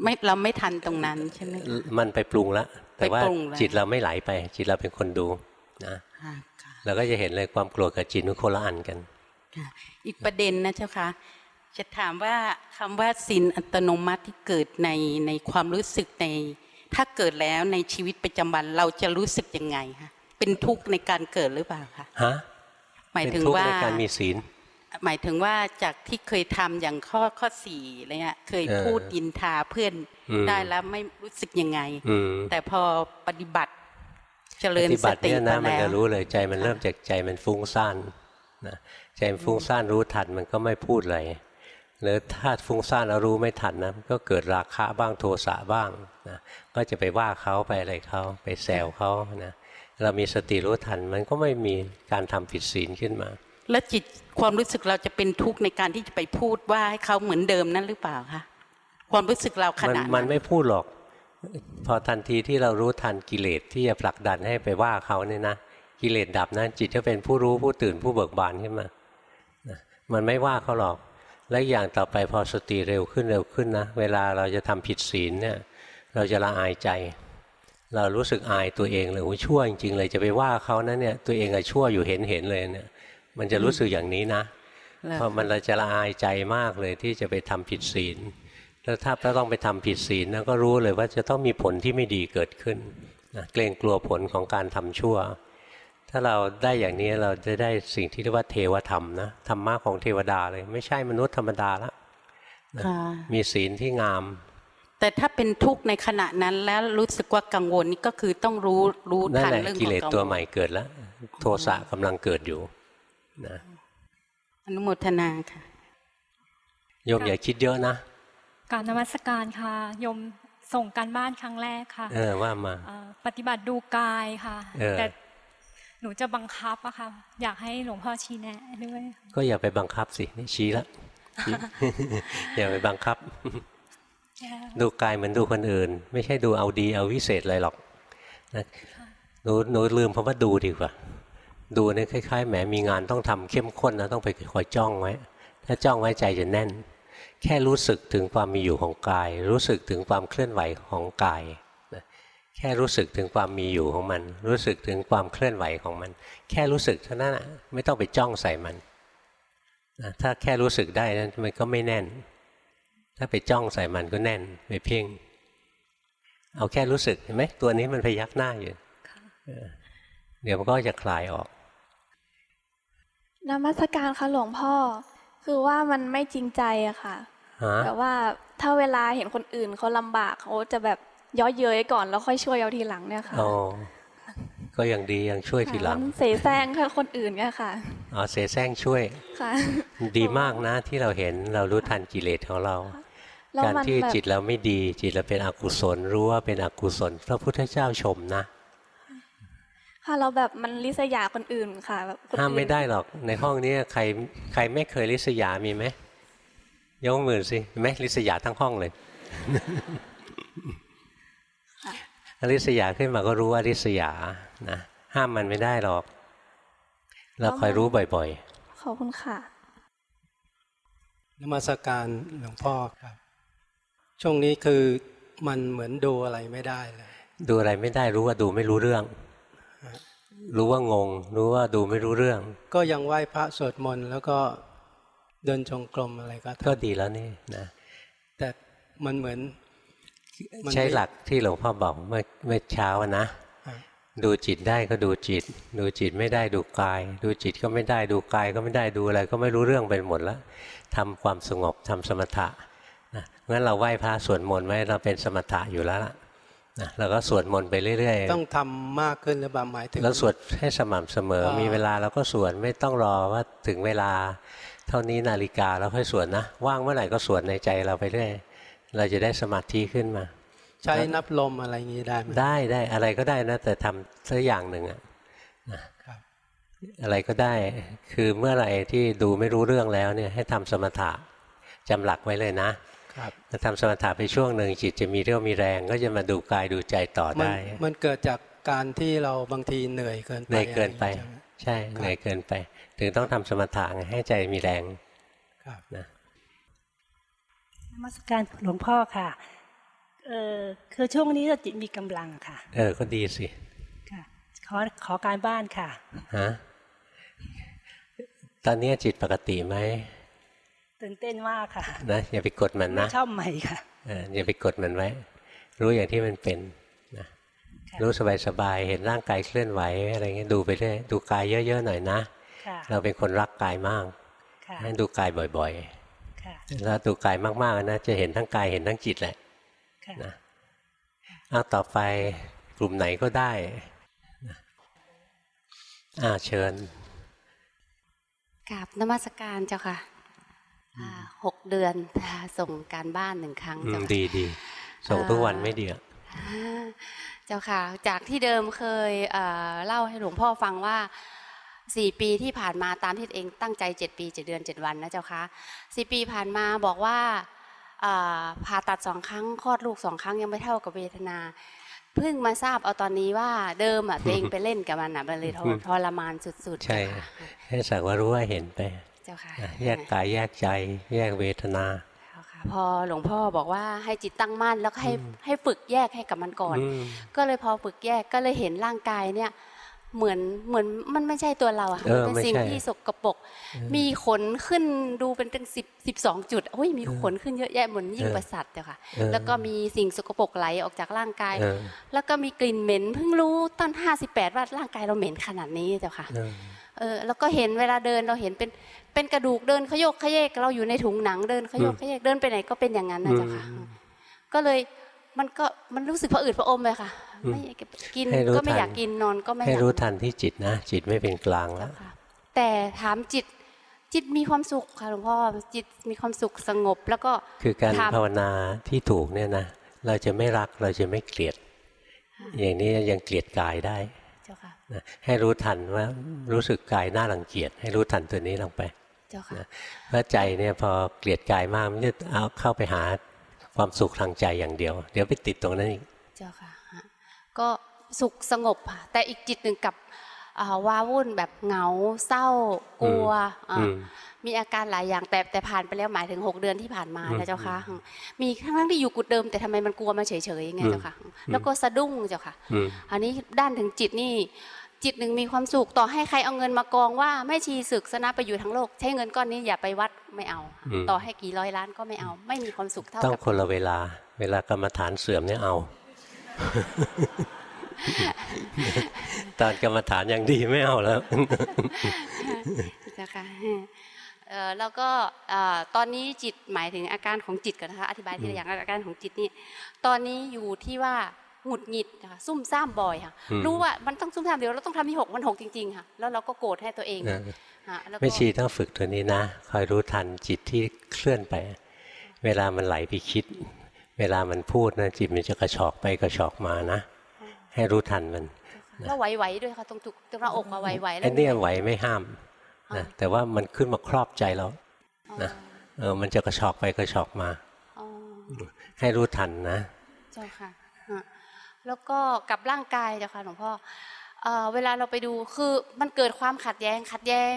ไม่เราไม่ทันตรงนั้นใช่ไหมมันไปปรุงแล้ว แต่ว่าจิตเราไม่ไหลไป จิตเราเป็นคนดูนะเราก็จะเห็นเลยความโกรธกับจิตมันคนละอันกันอีกประเด็นนะเจ้าค่ะจะถามว่าคำว่าสินอัตโนมัติที่เกิดในในความรู้สึกใน ถ้าเกิดแล้วในชีวิตประจำวันเราจะรู้สึกยังไงคะเป็นทุกข์ในการเกิดหรือเปล่าคะฮะหมายถึงว่าในการมีศีล หมายถึงว่าจากที่เคยทำอย่างข้อข้อสี่อะไรเงี้ยเคยพูดยินทาเพื่อนได้แล้วไม่รู้สึกยังไงแต่พอปฏิบัติเจริญสตินะมันจะรู้เลยใจมันเริ่มจากใจมันฟุ้งซ่านนะใจมันฟุ้งซ่านรู้ทันมันก็ไม่พูดเลยหรือถ้าฟุ้งซ่านแล้วรู้ไม่ทันนะก็เกิดราคะบ้างโทสะบ้างนะก็จะไปว่าเขาไปอะไรเขาไปแซวเขานะเรามีสติรู้ทันมันก็ไม่มีการทำผิดศีลขึ้นมา แล้วจิตความรู้สึกเราจะเป็นทุกข์ในการที่จะไปพูดว่าให้เขาเหมือนเดิมนั่นหรือเปล่าคะความรู้สึกเราขนาดมันไม่พูดหรอก พอทันทีที่เรารู้ทันกิเลสที่จะผลักดันให้ไปว่าเขาเนี่ยนะกิเลสดับนะจิตจะเป็นผู้รู้ผู้ตื่นผู้เบิกบานขึ้นมา มันไม่ว่าเขาหรอก และอย่างต่อไปพอสติเร็วขึ้นเร็วขึ้นนะเวลาเราจะทำผิดศีลเนี่ย เราจะละอายใจ เรารู้สึกอายตัวเองเลยโอ้ชั่วจริงๆเลยจะไปว่าเขานะเนี่ยตัวเองอะชั่วอยู่เห็นเห็นเลยเนี่ย มันจะรู้สึกอย่างนี้นะเพราะมันเราจะละอายใจมากเลยที่จะไปทำผิดศีลแล้วถ้าเราต้องไปทำผิดศีลนะก็รู้เลยว่าจะต้องมีผลที่ไม่ดีเกิดขึ้นนะเกรงกลัวผลของการทำชั่ว ถ้าเราได้อย่างนี้เราจะได้สิ่งที่เรียกว่าเทวธรรมนะธรรมะของเทวดาเลย ไม่ใช่มนุษย์ธรรมดาละมีศีลที่งาม แต่ถ้าเป็นทุกข์ในขณะนั้นแล้วรู้สึกว่ากังวลนี่ก็คือต้องรู้รู้นั่นทันแหละเรื่องขกิองเลสกังตัววใหม่ลเกิดแล้ว โทสะกำลังเกิดอยู่ นะอนุโมทนาค่ะโยมอย่าคิดเยอะนะการนมัสการค่ะโยมส่งการบ้านครั้งแรกค่ะเออว่ามาเอ่อปฏิบัติดูกายค่ะเออแต่หนูจะบังคับอะค่ะ อยากให้หลวงพ่อชี้แนะด้วยก็อย่าไปบังคับสินี่ชี้แล้วชี้อย่าไปบังคับ ดูกายเหมือนดูคนอื่น ไม่ใช่ดูเอาดีเอาวิเศษอะไรหรอกนะหนูหนูลืมคำว่าดูดีกว่า ดูเนี่ยคล้ายๆแหมมีงานต้องทำเข้มข้นนะต้องไปคอยจ้องไว้ ถ้าจ้องไว้ใจจะแน่น แค่รู้สึกถึงความมีอยู่ของกาย รู้สึกถึงความเคลื่อนไหวของกายนะแค่รู้สึกถึงความมีอยู่ของมัน รู้สึกถึงความเคลื่อนไหวของมัน แค่รู้สึกเท่านั้นนะไม่ต้องไปจ้องใส่มันนะถ้าแค่รู้สึกได้นั้นมันก็ไม่แน่น ถ้าไปจ้องใส่มันก็แน่นไปเพ่งเอาแค่รู้สึกเห็นไหมตัวนี้มันพยักหน้าอยู่เออเดี๋ยวมันก็จะคลายออก นมัสการค่ะหลวงพ่อ คือว่ามันไม่จริงใจอะค่ะฮะแต่ว่าถ้าเวลาเห็นคนอื่นเขาลำบากเขาจะแบบเย้อเย้ยก่อนแล้วค่อยช่วยเอาทีหลังเนี่ยค่ะอ๋อก็ยังดียังช่วยทีหลังมันเสแสร้งค่ะคนอื่นเนี่ยค่ะอ๋อเสแสร้งช่วยค่ะดีมากนะที่เราเห็นเรารู้ทันกิเลสของเราแล้วการมันที่แบบจิตเราไม่ดีจิตเราเป็นอกุศลรู้ว่าเป็นอกุศล พระพุทธเจ้าชมนะ ค่ะเราแบบมันลิษยาคนอื่นค่ะแบบคนห้ามอื่นไม่ได้หรอกในห้องนี้ใครใครไม่เคยลิษยามีไหมยกมือสิเห็นไหมลิษยาทั้งห้องเลยลิษยาขึ้นมาก็รู้ว่าลิษยานะห้ามมันไม่ได้หรอก เราคอยรู้บ่อยขอบคุณค่ะนมัสการหลวงพ่อครับ ช่วงนี้คือมันเหมือนดูอะไรไม่ได้เลยๆดูอะไรไม่ได้รู้ว่าดูไม่รู้เรื่อง รู้ว่างง รู้ว่าดูไม่รู้เรื่อง ก็ยังไหว้พระสวดมนต์แล้วก็เดินจงกรมอะไรก็ก็ทำดีแล้วนี่นะแต่มันเหมือนมันใช้ไม่หลักที่หลวงพ่อบอกเมื่อเมื่อเช้าอะนะอะดูจิตได้ก็ดูจิต ดูจิตไม่ได้ดูกาย ดูจิตก็ไม่ได้ดูกายก็ไม่ได้ดูอะไร ก็ไม่รู้เรื่องไปหมดแล้วทำความสงบทำสมถะนะงั้นเราไหว้พระสวดมนต์ไว้เราเป็นสมถะอยู่แล้วล่ะ นะเราก็สวดมนต์ไปเรื่อยต้องทำมากขึ้นหรือเปล่าหมายถึงๆแล้วสวดให้สม่ำเสมออ่ามีมีเวลาเราก็สวดไม่ต้องรอว่าถึงเวลาเท่านี้นาฬิกาเราค่อยสวดนะ ว่างเมื่อไหร่ก็สวดในใจเราไปเรื่อยเราจะได้สมาธิขึ้นมา ใช้นับลมอะไรอย่างนี้ได้ไหมได้ได้อะไรก็ได้นะ แต่ทำสักอย่างหนึ่งอะนะครับอะไรก็ได้ คือเมื่อไหร่ที่ดูไม่รู้เรื่องแล้วเนี่ยให้ทำสมถะจำหลักไว้เลยนะครับถ้า ทำสมถะไปช่วงหนึ่งจิตจะมีเรี่ยวมีแรง ก็จะมาดูกายดูใจต่อมันได้ มันเกิดจากการที่เราบางทีเหนื่อยเกินไปเหนื่อยเกินไปอะรอย่างงี้ใช่เหนื่อยเกินไป ถึงต้องทำสมถะไงให้ใจมีแรงใช่ไหมครับนะนมัสการหลวงพ่อค่ะเออคือช่วงนี้เราจิตมีกำลังค่ะ เออก็ดีสิค่ะขอขอการบ้านค่ะฮะตอนนี้จิตปกติไหม ตื่นเต้นมากค่ะนะอย่าไปกดมันไม่นะชอบใหม่ค่ะเอออย่าไปกดมันไว้ รู้อย่างที่มันเป็นนะค่ะรู้สบายๆเห็นร่างกายเคลื่อนไหวอะไรเงี้ยดูไปเรื่อยดูกายเยอะๆหน่อยนะค่ะเราเป็นคนรักกายมากค่ะให้ดูกายบ่อยค่ะๆแล้วดูกายมากๆนะจะเห็นทั้งกายเห็นทั้งจิตแหละค่ะนะเอาต่อไปกลุ่มไหนก็ได้นะอ่าเชิญกราบนมัสการเจ้าค่ะอ่า หกเดือนส่งการบ้านหนึ่งครั้งอืเจ้ามค่ะดีดีส่งทุกวันไม่ดีอะอ่าเจ้าค่ะ จากที่เดิมเคยเอ่อเล่าให้หลวงพ่อฟังว่าสี่ปีที่ผ่านมาตามที่ตัวเองตั้งใจเจ็ดปีเจ็ดเดือนเจ็ดวันนะเจ้าค่ะสี่ปีผ่านมาบอกว่าอ่าผ่าตัดสองครั้งคลอดลูกสองครั้งยังไม่เท่ากับเวทนาเพิ่งมาทราบเอาตอนนี้ว่าเดิมอะตัวเองไปเล่นกับมันอะมันเลยทรทรมานสุดๆใช่เจ้าค่ะให้สักว่ารู้ว่าเห็นไป เจ้าค่ะนะแยกกายแยกใจ แยกเวทนาเจ้าค่ะพอหลวงพ่อบอกว่าให้จิตตั้งมั่นแล้วก็ให้ให้ฝึกแยกให้กับมันก่อนอืมก็เลยพอฝึกแยกก็เลยเห็นร่างกายเนี่ยเหมือนเหมือนมันไม่ใช่ตัวเราอะเออมันเป็นไม่สิ่งใช่ที่สกปรกมีขนขึ้นดูเป็นตั้งสิบสิบสองจุดโอ้ยมีขนขึ้นเยอะแยะเหมือนยิ่งประสัตว์เจ้าค่ะเออแล้วก็มีสิ่งสกปรกไหลออกจากร่างกายเออแล้วก็มีกลิ่นเหม็นเพิ่งรู้ตอนห้าสิบแปดว่าร่างกายเราเหม็นขนาดนี้เจ้าค่ะเออเออแล้วก็เห็นเวลาเดินเราเห็นเป็น เป็นกระดูกเดินขยกขยเยกเราอยู่ในถุงหนังเดินขยกขยเยกเดินไปไหนก็เป็นอย่างนั้นนะเจ้าค่ะ ก็เลยมันก็มันรู้สึกผะอืดผะอมเลยค่ะไม่กินก็ไม่อยากกินนอนก็ไม่ให้รู้ทันที่จิตนะ จิตไม่เป็นกลางแล้วแต่ถามจิตจิตมีความสุขค่ะหลวงพ่อจิตมีความสุขสงบ แล้วก็คือการภาวนาที่ถูกเนี่ยนะ เราจะไม่รักเราจะไม่เกลียด อย่างนี้ยังเกลียดกายได้ให้รู้ทันว่ารู้สึกกายน่ารังเกียจให้รู้ทันตัวนี้ลงไป เพราะใจเนี่ยพอเกลียดกายมากมันจะเอาเข้าไปหาความสุขทางใจอย่างเดียว เดี๋ยวไปติดตรงนั้นอีกเจ้าค่ะก็สุขสงบค่ะแต่อีกจิตหนึ่งกับว้าวุ่นแบบเหงาเศร้ากลัวมีอาการหลายอย่างแต่แต่ผ่านไปแล้วหมายถึงหกเดือนที่ผ่านมานะเจ้าค่ะมีทั้งที่อยู่กุดเดิมแต่ทำไมมันกลัวมาเฉยๆไงเจ้าค่ะแล้วก็สะดุ้งเจ้าค่ะอันนี้ด้านถึงจิตนี่ จิตหนึ่งมีความสุขต่อให้ใครเอาเงินมากองว่าไม่ชีศึกสนะไปอยู่ทั้งโลก ใช้เงินก้อนนี้อย่าไปวัดไม่เอา ต่อให้กี่ร้อยล้านก็ไม่เอา ไม่มีความสุขเท่าต้องคนละเวลา เวลากรรมฐานเสื่อมเนี่ยเอา ตอนกรรมฐานยังดีไม่เอาแล้วนะคะแล้วก็ตอนนี้จิตหมายถึงอาการของจิตกันนะคะ อธิบายทีละอย่างอาการของจิตนี่ตอนนี้อยู่ที่ว่า หงุดหงิดนะคะซุ่มซ่ามบ่อยค่ะ รู้ว่ามันต้องซุ่มซ่ามเดี๋ยวเราต้องทำที่หกมันหกจริงๆค่ะ แล้วเราก็โกรธให้ตัวเองไม่ชีต้องฝึกตัวนี้นะ คอยรู้ทันจิตที่เคลื่อนไป เวลามันไหลไปคิด เวลามันพูดนะจิตมันจะกระชอกไปกระชอกมานะ ให้รู้ทันมันแล้วไหวๆด้วยค่ะตรงจุกตรงหน้าอกมาไหวๆแล้วไอ้นี่ไหวไม่ห้ามนะแต่ว่ามันขึ้นมาครอบใจเรานะเออมันจะกระชอกไปกระชอกมาให้รู้ทันนะเจ้าค่ะ แล้วก็กับร่างกายเจ้าค่ะหลวงพ่อเวลาเราไปดูคือมันเกิดความขัดแย้งขัดแย้ง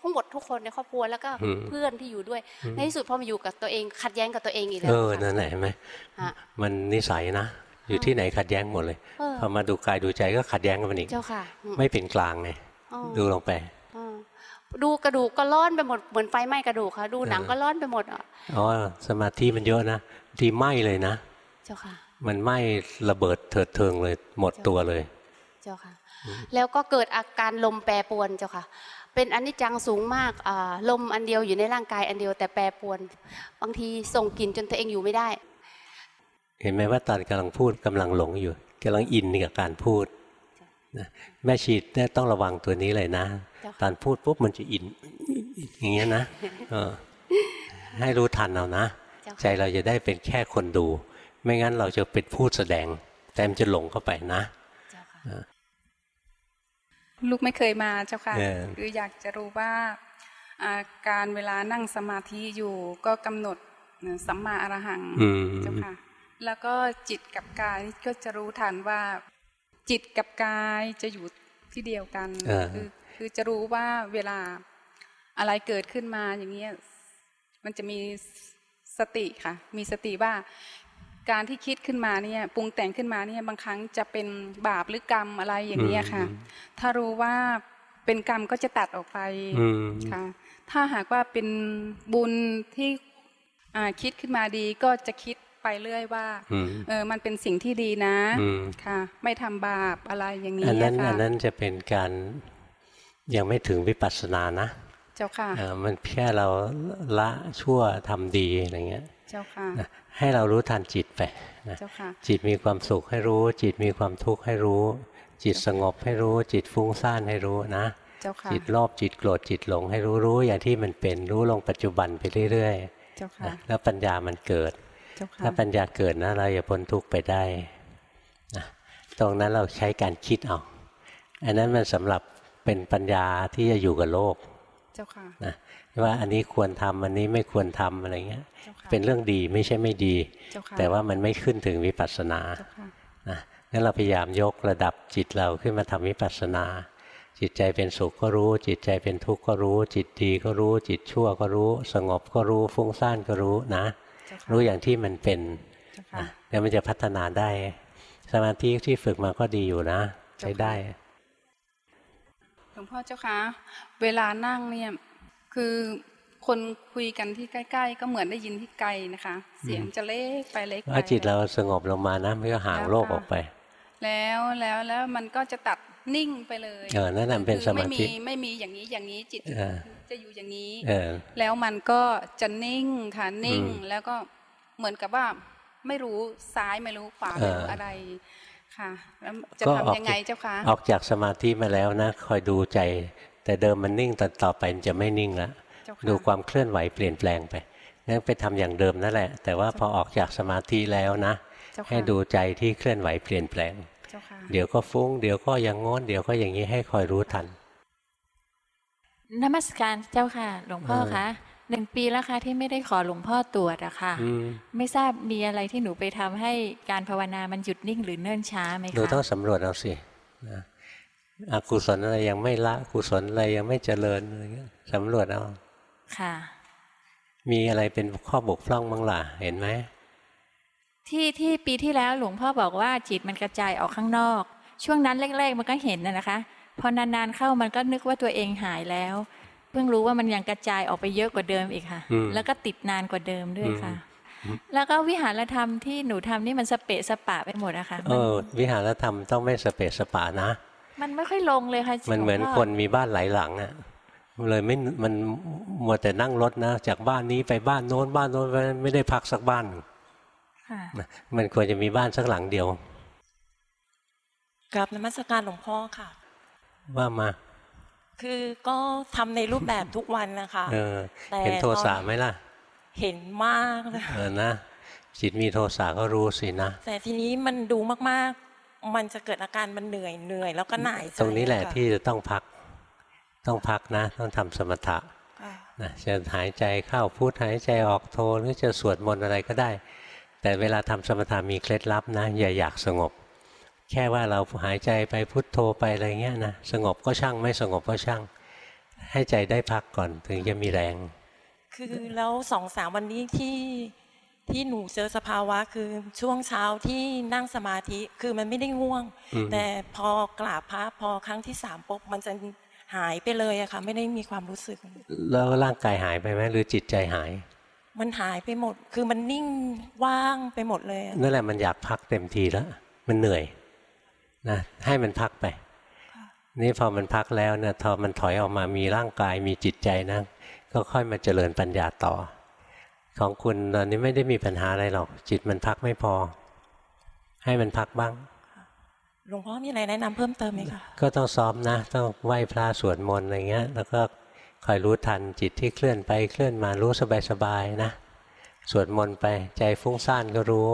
ทั้งหมดทุกคนในครอบครัวแล้วก็เพื่อนที่อยู่ด้วย ในที่สุดพอมาอยู่กับตัวเอง ขัดแย้งกับตัวเองอีกแล้วเออนั่นแหละไหมมันนิสัยนะอยู่ที่ไหนขัดแย้งหมดเลยพอมาดูกายดูใจก็ขัดแย้งกันอีกไม่เป็นกลางไงดูลงไปดูกระดูกก็ร้อนไปหมดเหมือนไฟไหม้กระดูกค่ะ ดูหนังก็ร้อนไปหมดอ๋อสมาธิมันเยอะนะที่ไหม้เลยนะ เจ้าค่ะ มันไหม้ระเบิดเถิดเทิงเลยหมดตัวเลย เจ้าค่ะ แล้วก็เกิดอาการลมแปรปรวนเจ้าค่ะ เป็นอนิจจังสูงมากลมอันเดียวอยู่ในร่างกายอันเดียวแต่แปรปรวน บางทีส่งกลิ่นจนตัวเองอยู่ไม่ได้ เห็นไหมว่าตอนกำลังพูดกำลังหลงอยู่กำลังอินกับการพูดนะแม่ชีเนี่ยต้องระวังตัวนี้เลยนะ ตอนพูดปุ๊บมันจะอินอย่างเงี้ยนะให้รู้ทันเอานะ ใจเราจะได้เป็นแค่คนดู ไม่งั้นเราจะเป็นพูดแสดง แต่มันจะหลงเข้าไปนะลูกไม่เคยมาเจ้าค่ะคืออยากจะรู้ว่าการเวลานั่งสมาธิอยู่ก็กำหนดสัมมาอรหังเจ้าค่ะ แล้วก็จิตกับกายก็จะรู้ทันว่า จิตกับกายจะอยู่ที่เดียวกันคือคือจะรู้ว่าเวลาอะไรเกิดขึ้นมาอย่างเงี้ยมันจะมีสติค่ะ มีสติว่า การที่คิดขึ้นมาเนี่ยปรุงแต่งขึ้นมาเนี่ยบางครั้งจะเป็นบาปหรือกรรมอะไรอย่างเงี้ยค่ะ ถ้ารู้ว่าเป็นกรรมก็จะตัดออกไปค่ะ ถ้าหากว่าเป็นบุญที่คิดขึ้นมาดีก็จะคิดไปเรื่อยว่าเออมันเป็นสิ่งที่ดีนะค่ะ ไม่ทำบาปอะไรอย่างนี้อันนั้นอันนั้นจะเป็นการยังไม่ถึงวิปัสสนานะเจ้าค่ะมันแค่เราละชั่วทำดีอะไรเงี้ย เจ้าค่ะ ให้เรารู้ทันจิตไปนะจิตมีความสุขให้รู้ จิตมีความทุกข์ให้รู้ จิตสงบให้รู้ จิตฟุ้งซ่านให้รู้นะจิตรอบจิตโกรธจิตหลงให้รู้รู้อย่างที่มันเป็นรู้ลงปัจจุบันไปเรื่อยๆแล้วปัญญามันเกิด ถ้าปัญญาเกิดนะเราจะพ้นทุกข์ไปได้นะตรงนั้นเราใช้การคิดเอาอันนั้นมันสำหรับเป็นปัญญาที่จะอยู่กับโลกนะว่าอันนี้ควรทำอันนี้ไม่ควรทำอะไรเงี้ย เป็นเรื่องดีไม่ใช่ไม่ดี แต่ว่ามันไม่ขึ้นถึงวิปัสสนานะงั้นเราพยายามยกระดับจิตเราขึ้นมาทำวิปัสสนา จิตใจเป็นสุขก็รู้ จิตใจเป็นทุกข์ก็รู้ จิตดีก็รู้ จิตชั่วก็รู้ สงบก็รู้ ฟุ้งซ่านก็รู้นะ รู้อย่างที่มันเป็นแล้วมันจะพัฒนาได้ สมาธิที่ฝึกมาก็ดีอยู่นะ ใช้ได้หลวงพ่อเจ้าคะเวลานั่งเนี่ยคือ คนคุยกันที่ใกล้ ๆ ก็เหมือนได้ยินที่ไกลนะคะ เสียงจะเล็กไปเล็กไปจิตเราสงบลงมานะไม่ก็ห่างโลกออกไป แล้วแล้วแล้วมันก็จะตัดนิ่งไปเลยเออนั่นเป็นสมาธิไม่มีไม่มีอย่างนี้อย่างนี้จิตจะอยู่อย่างนี้แล้วมันก็จะนิ่งค่ะนิ่งแล้วก็เหมือนกับว่าไม่รู้ซ้ายไม่รู้ขวาไม่รู้อะไรค่ะแล้วจะทำยังไงเจ้าคะออกจากสมาธิมาแล้วนะ คอยดูใจ แต่เดิมมันนิ่งแต่ต่อไปจะไม่นิ่งแล้ว ดูความเคลื่อนไหวเปลี่ยนแปลงไปนั่นไปทำอย่างเดิมนั่นแหละ แต่ว่าพอออกจากสมาธิแล้วนะ ให้ดูใจที่เคลื่อนไหวเปลี่ยนแปลง เดี๋ยวก็ฟุ้ง เดี๋ยวก็ยังงอนเดี๋ยวก็อย่างนี้ให้คอยรู้ทันนมัสการเจ้าค่ะ หลวงพ่อคะหนึ่งปีแล้วค่ะที่ไม่ได้ขอหลวงพ่อตรวจอะค่ะ ไม่ทราบมีอะไรที่หนูไปทำให้การภาวนามันหยุดนิ่งหรือเนิ่นช้าไหมคะหนูต้องสำรวจเอาสิอกุศลอะไรยังไม่ละกุศลอะไรยังไม่เจริญอะไรเงี้ยสำรวจเอา ค่ะ มีอะไรเป็นข้อบกพร่องบ้างล่ะเห็นไหมที่ที่ปีที่แล้วหลวงพ่อบอกว่าจิตมันกระจายออกข้างนอก ช่วงนั้นแรกๆมันก็เห็นนะนะคะพอนานๆเข้ามันก็นึกว่าตัวเองหายแล้ว เพิ่งรู้ว่ามันยังกระจายออกไปเยอะกว่าเดิมอีกค่ะ แล้วก็ติดนานกว่าเดิมด้วยค่ะ แล้วก็วิหารธรรมที่หนูทำนี่มันสเปะสปะไปหมดอะค่ะเออวิหารธรรมต้องไม่สเปะสปะนะ มันไม่ค่อยลงเลยค่ะมันเหมือนคนมีบ้านหลายหลังอะ เลยไม่มันมัวแต่นั่งรถนะ จากบ้านนี้ไปบ้านโน้นบ้านโน้นไม่ได้พักสักบ้านมันควรจะมีบ้านสักหลังเดียวกราบนมัสการหลวงพ่อค่ะ ว่ามา คือก็ทำในรูปแบบทุกวันนะคะเออเห็นโทสะไหมล่ะ เห็นมากเออนะจิตมีโทสะก็รู้สินะ แต่ทีนี้มันดูมากๆ มันจะเกิดอาการมันเหนื่อยเหนื่อยแล้วก็หน่ายตรงนี้แหละที่จะต้องพัก ต้องพักนะ ต้องทำสมถะนะจะหายใจเข้าพูดหายใจออกโทหรือจะสวดมนต์อะไรก็ได้ แต่เวลาทำสมถะมีเคล็ดลับนะ อย่าอยากสงบ แค่ว่าเราหายใจไปพุทโธไปอะไรเงี้ยนะสงบก็ช่างไม่สงบก็ช่าง ให้ใจได้พักก่อนถึงจะมีแรง คือแล้วสองสามวันนี้ที่ที่หนูเจอสภาวะคือช่วงเช้าที่นั่งสมาธิคือมันไม่ได้ง่วง แต่พอกราบพระพอครั้งที่สามปุ๊บมันจะ หายไปเลยอะค่ะ ไม่ได้มีความรู้สึก แล้วร่างกายหายไปไหมหรือจิตใจหาย มันหายไปหมด คือมันนิ่งว่างไปหมดเลยนั่นแหละมันอยากพักเต็มทีแล้ว มันเหนื่อยนะให้มันพักไป นี่พอมันพักแล้วเนี่ยพอมันถอยออกมามีร่างกายมีจิตใจนะก็ค่อยมาเจริญปัญญาต่อ ของคุณตอนนี้ไม่ได้มีปัญหาอะไรหรอก จิตมันพักไม่พอ ให้มันพักบ้าง หลวงพ่อมีอะไรแนะนำเพิ่มเติมไหมคะก็ต้องซ้อมนะ ต้องไหว้พระสวดมนต์อะไรเงี้ย แล้วก็คอยรู้ทันจิตที่เคลื่อนไปเคลื่อนมารู้สบายๆนะสวดมนต์ไปใจฟุ้งซ่านก็รู้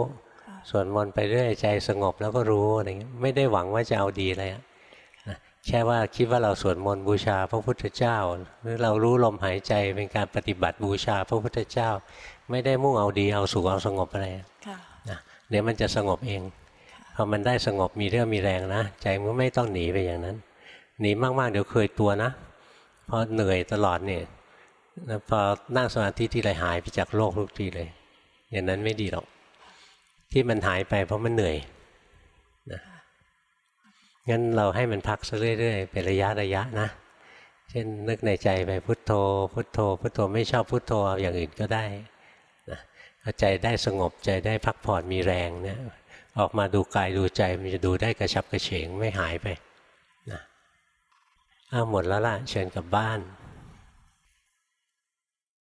สวดมนต์ไปเรื่อยใจสงบแล้วก็รู้อะไรเงี้ยไม่ได้หวังว่าจะเอาดีอะไรนะแค่ว่าคิดว่าเราสวดมนต์บูชาพระพุทธเจ้า หรือเรารู้ลมหายใจเป็นการปฏิบัติบูชาพระพุทธเจ้า ไม่ได้มุ่งเอาดีเอาสุขเอาสงบอะไรนะเดี๋ยวมันจะสงบเอง พอมันได้สงบมีเรื่องมีแรงนะใจมันก็ไม่ต้องหนีไปอย่างนั้น หนีมากๆเดี๋ยวเคยตัวนะพอเหนื่อยตลอดเนี่ยพอนั่งสมาธิที่ไรหายไปจากโลกทุกทีเลย อย่างนั้นไม่ดีหรอก ที่มันหายไปเพราะมันเหนื่อยนะงั้นเราให้มันพักซะเรื่อยๆเป็นระยะระยะนะ เช่นนึกในใจไปพุทโธ พุทโธ พุทโธไม่ชอบพุทโธเอาอย่างอื่นก็ได้นะใจได้สงบใจได้พักผ่อนมีแรงเนี่ย ออกมาดูกายดูใจมันจะดูได้กระชับกระเฉงไม่หายไปนะอ้าหมดแล้วล่ะเชิญกลับบ้าน